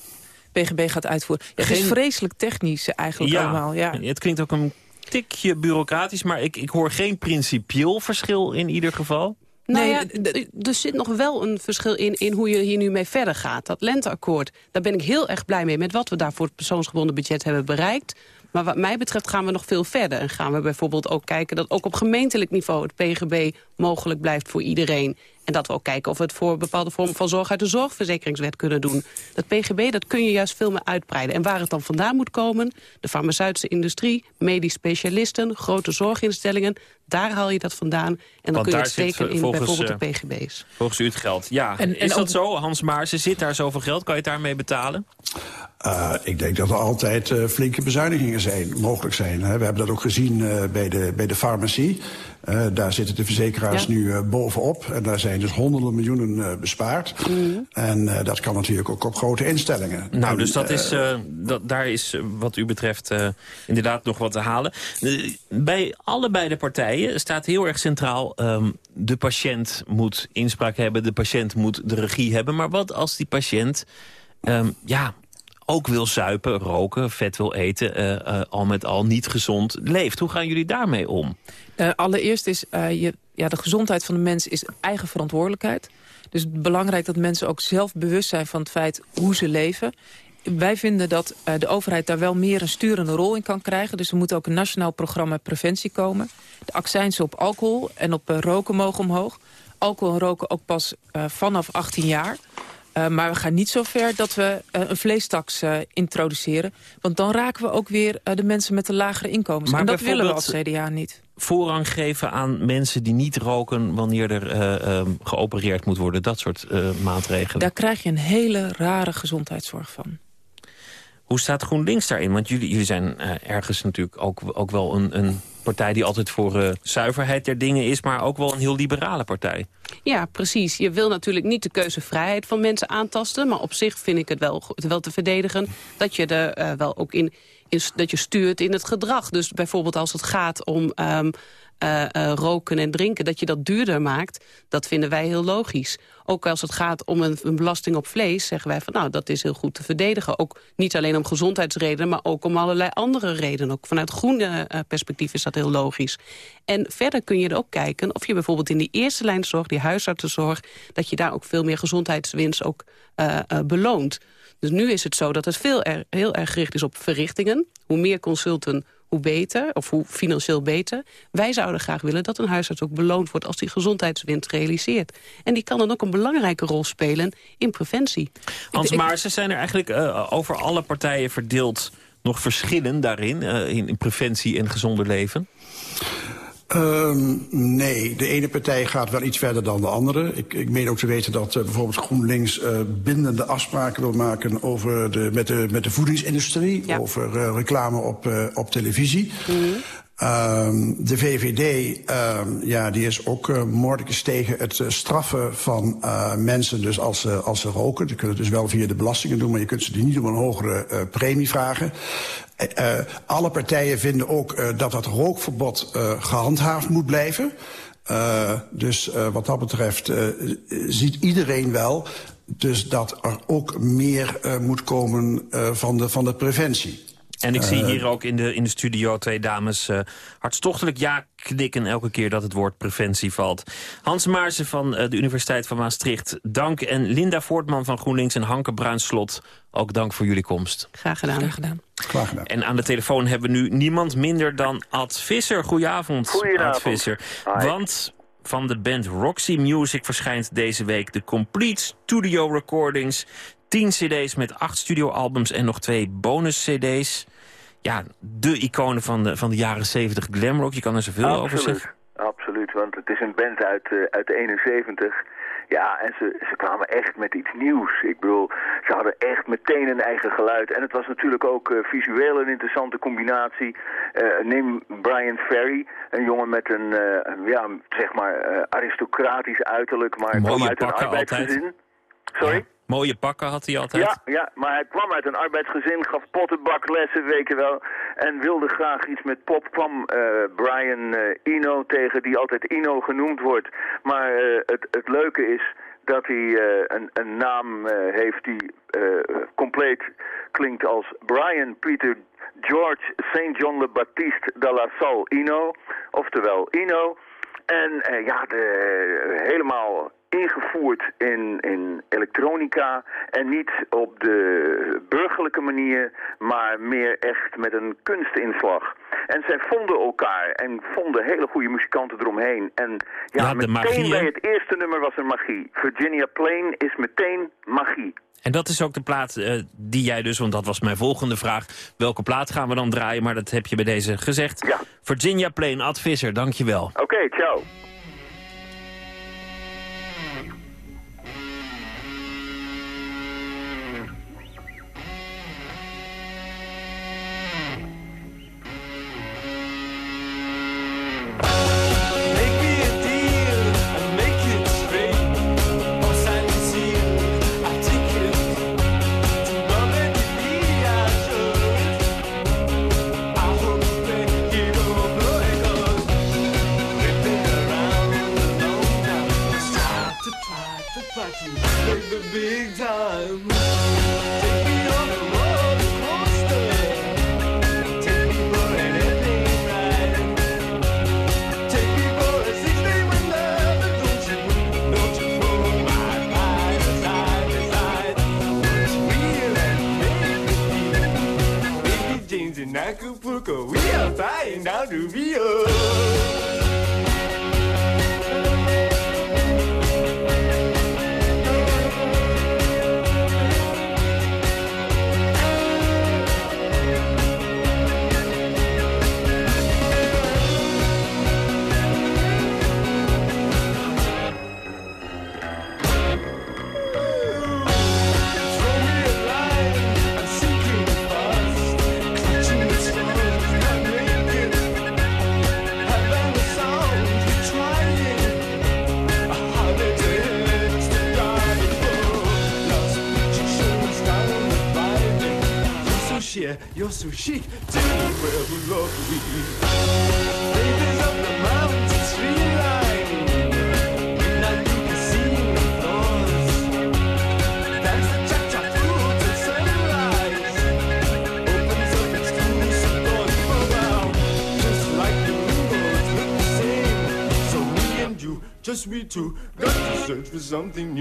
PGB gaat uitvoeren. Ja. Het is vreselijk technisch eigenlijk ja, allemaal. Ja, het klinkt ook een tikje bureaucratisch... maar ik, ik hoor geen principieel verschil in ieder geval. Nou ja, er zit nog wel een verschil in, in hoe je hier nu mee verder gaat. Dat lenteakkoord, daar ben ik heel erg blij mee... met wat we daar voor het persoonsgebonden budget hebben bereikt. Maar wat mij betreft gaan we nog veel verder. En gaan we bijvoorbeeld ook kijken dat ook op gemeentelijk niveau... het PGB mogelijk blijft voor iedereen. En dat we ook kijken of we het voor bepaalde vormen van zorg... uit de zorgverzekeringswet kunnen doen. Dat PGB, dat kun je juist veel meer uitbreiden. En waar het dan vandaan moet komen... de farmaceutische industrie, medisch specialisten... grote zorginstellingen, daar haal je dat vandaan. En dan Want kun je het steken in volgens, bijvoorbeeld de PGB's. Volgens u het geld, ja. En, en is dat zo, Hans Maarsen? Zit daar zoveel geld? Kan je het daarmee betalen? Uh, ik denk dat er altijd uh, flinke bezuinigingen zijn, mogelijk zijn. Hè. We hebben dat ook gezien uh, bij, de, bij de farmacie. Daar zitten de verzekeraars ja. nu bovenop. En daar zijn dus honderden miljoenen bespaard. Mm. En dat kan natuurlijk ook op grote instellingen. Nou, en, dus dat is, dat, daar is wat u betreft inderdaad nog wat te halen. bij allebei de partijen staat heel erg centraal... Um, de patiënt moet inspraak hebben, de patiënt moet de regie hebben. Maar wat als die patiënt... Um, ja, ook wil zuipen, roken, vet wil eten... Uh, uh, al met al niet gezond leeft. Hoe gaan jullie daarmee om? Uh, allereerst is je, ja, de gezondheid van de mens is eigen verantwoordelijkheid. Dus het is belangrijk dat mensen ook zelf bewust zijn van het feit hoe ze leven. Wij vinden dat de overheid daar wel meer een sturende rol in kan krijgen. Dus er moet ook een nationaal programma preventie komen. De accijnsen op alcohol en op roken mogen omhoog. Alcohol en roken ook pas vanaf 18 jaar. Uh, maar we gaan niet zo ver dat we uh, een vleestaks uh, introduceren. Want dan raken we ook weer de mensen met de lagere inkomens. Maar en dat willen we als CDA niet. Voorrang geven aan mensen die niet roken... wanneer er geopereerd moet worden. Dat soort maatregelen. Daar krijg je een hele rare gezondheidszorg van. Hoe staat GroenLinks daarin? Want jullie, jullie zijn ergens natuurlijk ook, ook wel een, een partij die altijd voor uh, zuiverheid der dingen is... maar ook wel een heel liberale partij. Ja, precies. Je wil natuurlijk niet de keuzevrijheid van mensen aantasten... maar op zich vind ik het wel, wel te verdedigen... dat je er uh, wel ook in, in, dat je stuurt in het gedrag. Dus bijvoorbeeld als het gaat om... Um, uh, uh, roken en drinken, dat je dat duurder maakt, dat vinden wij heel logisch. Ook als het gaat om een, een, belasting op vlees, zeggen wij van nou, dat is heel goed te verdedigen. Ook niet alleen om gezondheidsredenen, maar ook om allerlei andere redenen. Ook vanuit groene uh, perspectief is dat heel logisch. En verder kun je er ook kijken of je bijvoorbeeld in die eerste lijnzorg, die huisartsenzorg, dat je daar ook veel meer gezondheidswinst ook beloont. Dus nu is het zo dat het veel er, heel erg gericht is op verrichtingen. Hoe meer consulten, hoe beter, of hoe financieel beter. Wij zouden graag willen dat een huisarts ook beloond wordt... als die gezondheidswinst realiseert. En die kan dan ook een belangrijke rol spelen in preventie. Hans Maarsen, zijn er eigenlijk uh, over alle partijen verdeeld... nog verschillen daarin, uh, in, in preventie en gezonder leven? Um, nee, de ene partij gaat wel iets verder dan de andere. Ik, ik meen ook te weten dat uh, bijvoorbeeld GroenLinks uh, bindende afspraken wil maken over de, met, de, met de voedingsindustrie. Ja. Over uh, reclame op, op televisie. Mm -hmm. Um, de VVD, um, ja, die is ook uh, moordicus tegen het uh, straffen van uh, mensen dus als, uh, als ze roken. Die kunnen dus wel via de belastingen doen, maar je kunt ze niet om een hogere premie vragen. Alle partijen vinden ook dat dat rookverbod gehandhaafd moet blijven. Dus wat dat betreft ziet iedereen wel dus dat er ook meer moet komen van, de, van de preventie. En ik zie Eh, hier ook in de, in de studio twee dames eh, hartstochtelijk ja knikken... elke keer dat het woord preventie valt. Hans Maarsen van eh, de Universiteit van Maastricht, dank. En Linda Voortman van GroenLinks en Hanke Bruinslot, ook dank voor jullie komst. Graag gedaan. Graag gedaan. Graag gedaan. En aan de telefoon hebben we nu niemand minder dan Ad Visser. Goedenavond, Goedenavond. Ad Visser. Hi. Want van de band Roxy Music verschijnt deze week de Complete Studio Recordings. 10 cd's met acht studioalbums en nog twee bonus-cd's. Ja, de iconen van de, van de jaren 70 glamrock. Je kan er zoveel over zeggen. absoluut. Want het is een band uit, eh, uit de 71. Ja, en ze, ze kwamen echt met iets nieuws. Ik bedoel, ze hadden echt meteen een eigen geluid. En het was natuurlijk ook eh, visueel een interessante combinatie. Eh, neem Brian Ferry, een jongen met een, eh, ja, zeg maar, aristocratisch uiterlijk, maar kwam uit een arbeidsgezin. Sorry? Mooie pakken had hij altijd. Ja, ja, maar hij kwam uit een arbeidsgezin, gaf pottenbaklessen, weet je wel. En wilde graag iets met pop. Kwam eh, Brian eh, Eno tegen, die altijd Eno genoemd wordt. Maar eh, het, het leuke is dat hij een, een naam heeft die compleet klinkt als Brian Peter George St. John le Baptiste de la Salle Eno. Oftewel Eno. En ja, de, helemaal ingevoerd in, in elektronica en niet op de burgerlijke manier, maar meer echt met een kunstinslag. En zij vonden elkaar en vonden hele goede muzikanten eromheen. En ja, Ja, meteen magie, bij het eerste nummer was er magie. Virginia Plain is meteen magie. En dat is ook de plaat eh, die jij dus, want dat was mijn volgende vraag... welke plaat gaan we dan draaien, maar dat heb je bij deze gezegd. Ja. Virginia Plain, Ad Visser, dankjewel. Oké, ciao. Something.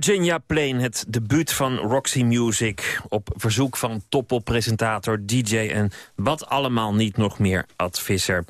Virginia Plain, het debuut van Roxy Music... op verzoek van toppelpresentator, DJ en wat allemaal niet nog meer, Ad Visser.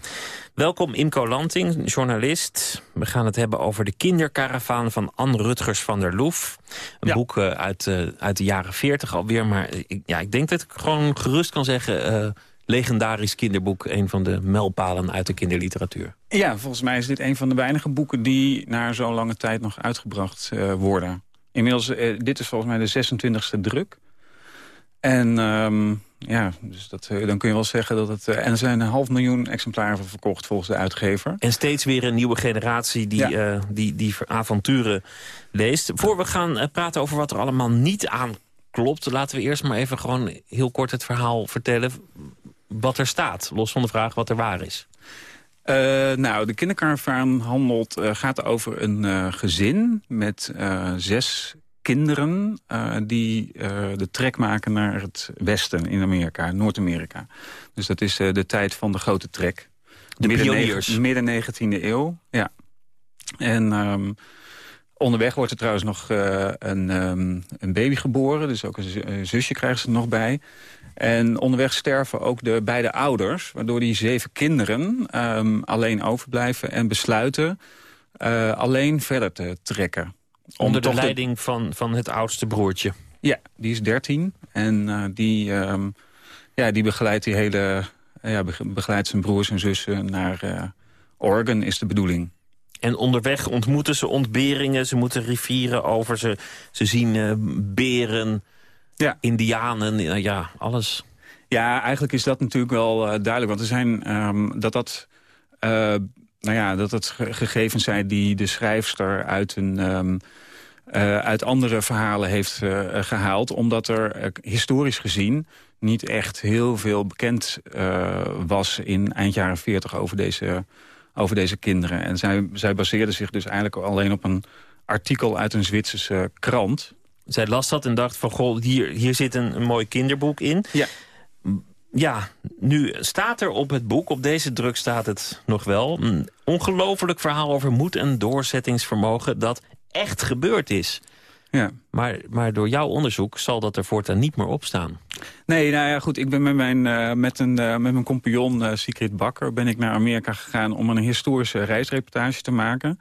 Welkom Imco Lanting, journalist. We gaan het hebben over de kinderkaravaan van Anne Rutgers van der Loef. Een boek uh, uit, uh, uit de jaren 40 alweer, maar ik, ja, ik denk dat ik gewoon gerust kan zeggen... Uh, legendarisch kinderboek, een van de mijlpalen uit de kinderliteratuur. Ja, volgens mij is dit een van de weinige boeken die na zo'n lange tijd nog uitgebracht worden. Inmiddels, uh, dit is volgens mij de 26e druk. En um, ja, dus dat, uh, dan kun je wel zeggen dat het... Uh, en er zijn een half miljoen exemplaren van verkocht volgens de uitgever. En steeds weer een nieuwe generatie die, ja. die, die avonturen leest. Voor we gaan praten over wat er allemaal niet aan klopt... laten we eerst maar even gewoon heel kort het verhaal vertellen... wat er staat, los van de vraag wat er waar is. Uh, nou, de kinderkaravaan handelt, uh, gaat over een uh, gezin met zes kinderen... die de trek maken naar het westen in Amerika, Noord-Amerika. Dus dat is de tijd van de grote trek. De midden pioniers. Midden 19e eeuw, ja. En um, onderweg wordt er trouwens nog een, um, een baby geboren. Dus ook een zusje krijgen ze er nog bij. En onderweg sterven ook de beide ouders... waardoor die zeven kinderen um, alleen overblijven en besluiten... Uh, alleen verder te trekken. Onder de leiding de... van, van het oudste broertje. Ja, die is dertien. En uh, die, um, ja, die begeleidt die hele... Ja, begeleidt zijn broers en zussen naar Oregon, is de bedoeling. En onderweg ontmoeten ze ontberingen, ze moeten rivieren over, ze, ze zien uh, beren, ja. indianen, ja, alles. Ja, eigenlijk is dat natuurlijk wel uh, duidelijk. Want er zijn um, dat dat... Uh, nou ja, dat het gegevens zijn die de schrijfster uit, een, um, uh, uit andere verhalen heeft gehaald. Omdat er historisch gezien niet echt heel veel bekend was in eind jaren 40 over deze, over deze kinderen. En zij, zij baseerde zich dus eigenlijk alleen op een artikel uit een Zwitserse krant. Zij las dat en dacht van, goh, hier, hier zit een, een mooi kinderboek in. Ja. Ja, nu staat er op het boek, op deze druk staat het nog wel... een ongelooflijk verhaal over moed en doorzettingsvermogen... dat echt gebeurd is. Ja. Maar, maar door jouw onderzoek zal dat er voortaan niet meer op staan. Nee, nou ja, goed. Ik ben met mijn, uh, met een, uh, met mijn compagnon uh, Sigrid Bakker... ben ik naar Amerika gegaan om een historische reisreportage te maken...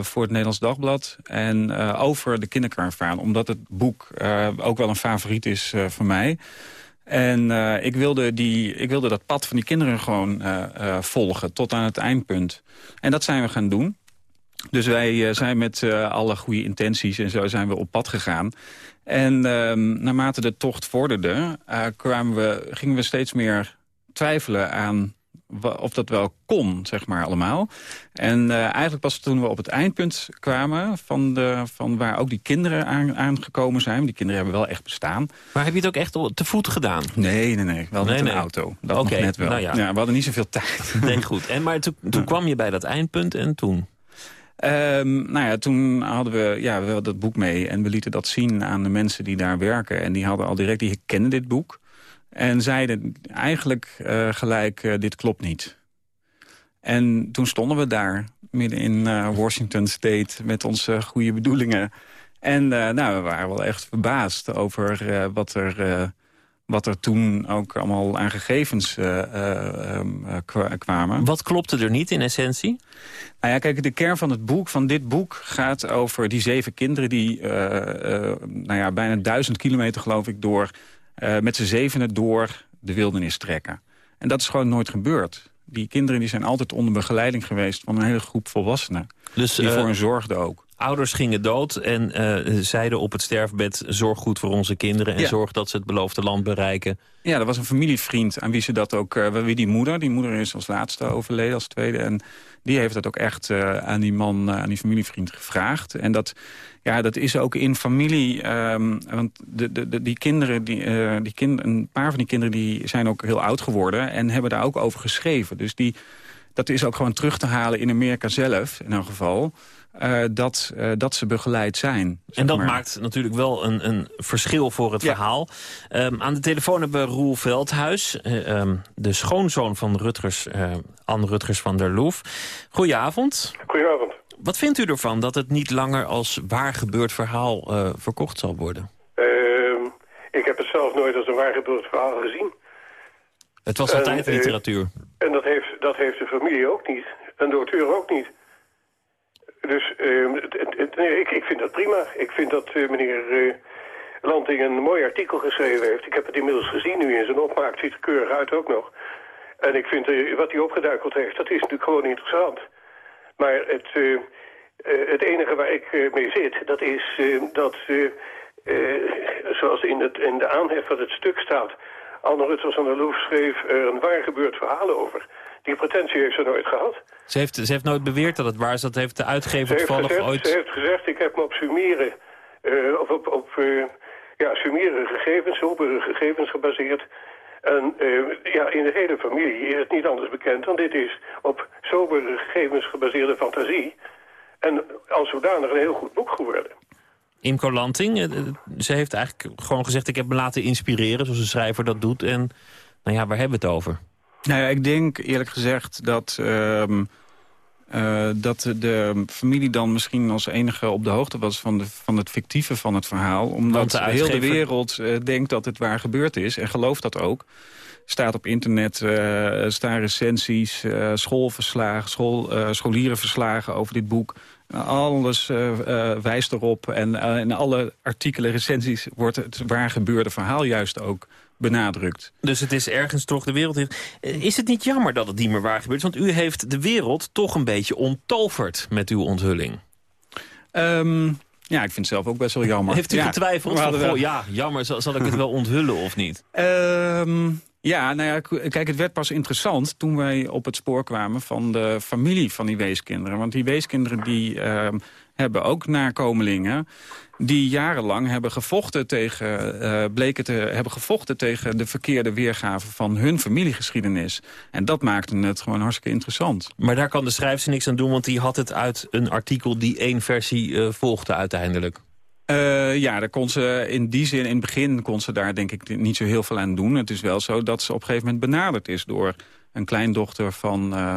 Voor het Nederlands Dagblad. En over de kinderkaravaan. Omdat het boek ook wel een favoriet is voor mij. En ik, wilde die, ik wilde dat pad van die kinderen gewoon volgen. Tot aan het eindpunt. En dat zijn we gaan doen. Dus wij zijn met alle goede intenties en zo zijn we op pad gegaan. En naarmate de tocht vorderde, kwamen we, gingen we steeds meer twijfelen aan of dat wel kon, zeg maar, allemaal. En uh, eigenlijk pas toen we op het eindpunt kwamen... van, de, van waar ook die kinderen aan, aangekomen zijn. Die kinderen hebben wel echt bestaan. Maar heb je het ook echt te voet gedaan? Nee, nee, nee. Wel met nee, een auto. Dat okay, nog net wel. Nou ja. ja. we hadden niet zoveel tijd. Nee, goed. En, maar toen, toen kwam je bij dat eindpunt en toen? Um, nou ja, toen hadden we, ja, we dat boek mee en we lieten dat zien aan de mensen die daar werken. En die hadden al direct, die kenden dit boek. En zeiden eigenlijk uh, gelijk, uh, dit klopt niet. En toen stonden we daar, midden in uh, Washington State... met onze goede bedoelingen. En nou, we waren wel echt verbaasd over wat, er, wat er toen ook allemaal aan gegevens kwamen. Wat klopte er niet in essentie? Nou ja, kijk, de kern van het boek, van dit boek, gaat over die zeven kinderen... die nou ja, bijna duizend kilometer, geloof ik, door uh, met z'n zevenen door de wildernis trekken. En dat is gewoon nooit gebeurd. Die kinderen die zijn altijd onder begeleiding geweest van een hele groep volwassenen. Dus, die uh, voor hen zorgden ook. Ouders gingen dood en uh, zeiden op het sterfbed... zorg goed voor onze kinderen en ja. zorg dat ze het beloofde land bereiken. Ja, er was een familievriend aan wie ze dat ook... wie die moeder, die moeder is als laatste overleden, als tweede... en die heeft dat ook echt aan die man, aan die familievriend gevraagd. En dat ja, dat is ook in familie. Um, want de, de, die kinderen, die, uh, die kind, een paar van die kinderen die zijn ook heel oud geworden... en hebben daar ook over geschreven. Dus die, dat is ook gewoon terug te halen in Amerika zelf, in elk geval... Uh, dat, uh, dat ze begeleid zijn. En dat maar. maakt natuurlijk wel een, een verschil voor het ja. verhaal. Um, aan de telefoon hebben we Roel Veldhuis, uh, um, de schoonzoon van Rutgers, Anne Rutgers van der Loef. Goedenavond. Goedenavond. Wat vindt u ervan dat het niet langer als waar gebeurd verhaal eh, verkocht zal worden? Ehm, ik heb het zelf nooit als een waar gebeurd verhaal gezien. Het was altijd eh, literatuur. En dat heeft, dat heeft de familie ook niet. En de auteur ook niet. Dus ehm, ik, vind dat prima. Ik vind dat eh, meneer eh, Lanting een mooi artikel geschreven heeft. Ik heb het inmiddels gezien nu in zijn opmaak. Ziet er keurig uit ook nog. En ik vind eh, wat hij opgeduikeld heeft, dat is natuurlijk gewoon interessant. Maar het, het enige waar ik mee zit, dat is dat, zoals in, het, in de aanhef van het stuk staat... Anne Rutters aan de Loef schreef er een waar gebeurd verhaal over. Die pretentie heeft ze nooit gehad. Ze heeft, ze heeft nooit beweerd dat het waar is. Dat heeft de uitgever toevallig gezegd, ooit... ze heeft gezegd, ik heb me op summieren, eh, of op, op eh, ja, summieren gegevens, sobere gegevens gebaseerd. En eh, ja, in de hele familie is het niet anders bekend dan dit is op sobere gegevens gebaseerde fantasie. En als zodanig een heel goed boek geworden. Imco Lanting, ze heeft eigenlijk gewoon gezegd... ik heb me laten inspireren, zoals een schrijver dat doet. En nou ja, waar hebben we het over? Nou ja, ik denk eerlijk gezegd dat, ehm, eh, dat de familie dan misschien als enige op de hoogte was van, de, van het fictieve van het verhaal. Omdat de de hele uitgever- wereld eh, denkt dat het waar gebeurd is en gelooft dat ook. Staat op internet, eh, staan recensies, schoolverslagen, school, scholierenverslagen over dit boek. Alles wijst erop en in alle artikelen, recensies wordt het waar gebeurde verhaal juist ook benadrukt. Dus het is ergens toch de wereld... heeft- Eh, Is het niet jammer dat het niet meer waar gebeurt? Want u heeft de wereld toch een beetje onttoverd met uw onthulling. Ehm, ja, ik vind het zelf ook best wel jammer. Heeft u Ja, getwijfeld we van, wel- goh, ja, jammer, zal, zal ik het wel onthullen of niet? Ehm, ja, nou ja, kijk, het werd pas interessant toen wij op het spoor kwamen van de familie van die weeskinderen. Want die weeskinderen die ehm, hebben ook nakomelingen die jarenlang hebben gevochten tegen, eh, bleken te hebben gevochten tegen de verkeerde weergave van hun familiegeschiedenis. En dat maakte het gewoon hartstikke interessant. Maar daar kan de schrijfster niks aan doen, want die had het uit een artikel die één versie eh, volgde uiteindelijk. Eh, ja, daar kon ze in die zin, in het begin kon ze daar denk ik niet zo heel veel aan doen. Het is wel zo dat ze op een gegeven moment benaderd is door een kleindochter van, eh,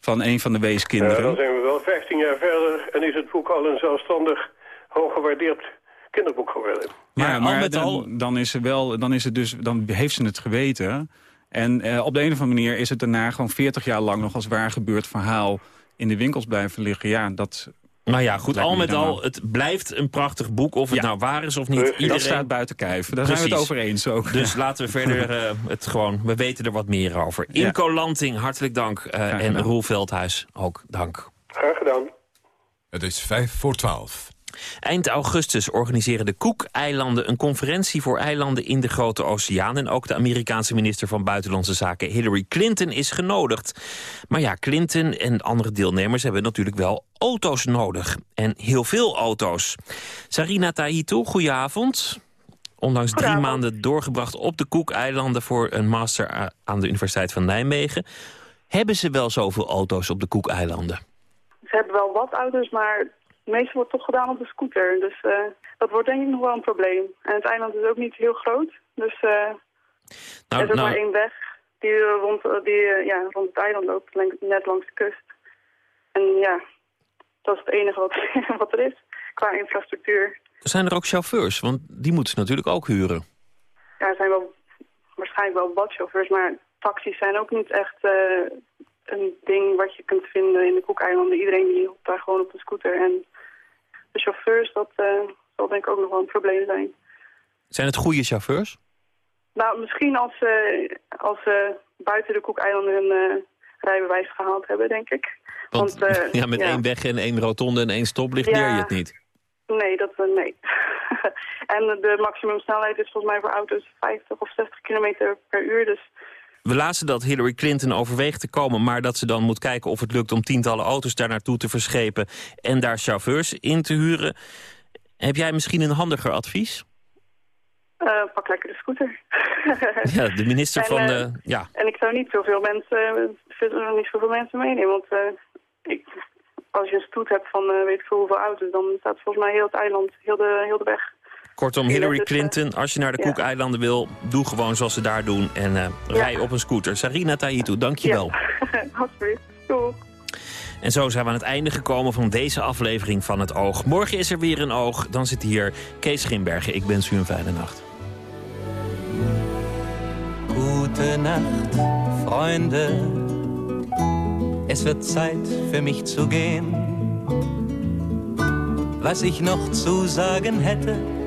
van een van de Ja, weeskinderen. dan zijn we wel 15 jaar verder en is het boek al een zelfstandig, hooggewaardeerd kinderboek geworden. ja, maar dan, dan is ze wel, dan is het dus, dan heeft ze het geweten. En eh, op de een of andere manier is het daarna gewoon 40 jaar lang nog als waar gebeurd verhaal in de winkels blijven liggen. Ja, dat. Nou ja, goed, al me met al, het blijft een prachtig boek. Of het Ja. nou waar is of niet. Dat staat buiten kijf. Daar zijn we het over eens ook. Dus laten we verder [laughs] eh, het gewoon... We weten er wat meer over. Ja. Imco Lanting, hartelijk dank. eh, en. Roel Veldhuis, ook dank. Graag gedaan. Het is vijf voor twaalf. Eind augustus organiseren de Cook-eilanden een conferentie voor eilanden in de Grote Oceaan. En ook de Amerikaanse minister van Buitenlandse Zaken Hillary Clinton is genodigd. Maar ja, Clinton en andere deelnemers hebben natuurlijk wel auto's nodig. En heel veel auto's. Sarina Tahitu, goedenavond. Onlangs drie maanden doorgebracht op de Cook-eilanden voor een master aan de Universiteit van Nijmegen. Hebben ze wel zoveel auto's op de Cook-eilanden? Ze hebben wel wat auto's, maar het meeste wordt toch gedaan op de scooter. Dus eh, dat wordt denk ik nog wel een probleem. En het eiland is ook niet heel groot. Dus eh, Nou, er is ook nou- maar één weg die, eh, rond, die ja, rond het eiland loopt, net langs de kust. En ja, dat is het enige wat, [laughs] wat er is qua infrastructuur. Zijn er ook chauffeurs? Want die moeten ze natuurlijk ook huren. Ja, er zijn wel waarschijnlijk wel wat chauffeurs, maar taxis zijn ook niet echt een ding wat je kunt vinden in de Koekeilanden. Iedereen die hopt daar gewoon op de scooter. En de chauffeurs, dat eh, zal denk ik ook nog wel een probleem zijn. Zijn het goede chauffeurs? Nou, misschien als ze als ze buiten de Koekeilanden hun eh, rijbewijs gehaald hebben, denk ik. Want eh, [laughs] ja, met één weg en één rotonde en één stoplicht Ja. leer je het niet. Nee, dat eh, nee. [laughs] en de maximumsnelheid is volgens mij voor auto's 50 of 60 kilometer per uur. Dus We lazen dat Hillary Clinton overweegt te komen... maar dat ze dan moet kijken of het lukt om tientallen auto's daar naartoe te verschepen... en daar chauffeurs in te huren. Heb jij misschien een handiger advies? eh, pak lekker de scooter. [laughs] Ja, de minister [laughs] En, van... eh, de, ja, En ik zou niet zoveel mensen, veel- niet zoveel mensen meenemen, want eh, ik, als je een stoet hebt van eh, weet ik veel hoeveel auto's, dan staat volgens mij heel het eiland, heel de, heel de weg. Kortom, Ja, Hillary Clinton, als je naar de ja. Cook-eilanden wil... doe gewoon zoals ze daar doen en eh, rij op een scooter. Sarina Tahitu, dank je wel. [laughs] Alsjeblieft. Doeg. En zo zijn we aan het einde gekomen van deze aflevering van Het Oog. Morgen is er weer een oog. Dan zit hier Kees Schimbergen. Ik wens u een fijne nacht. Gute Nacht, Freunde. Es wird Zeit für mich zu gehen. Was ich noch zu sagen hätte,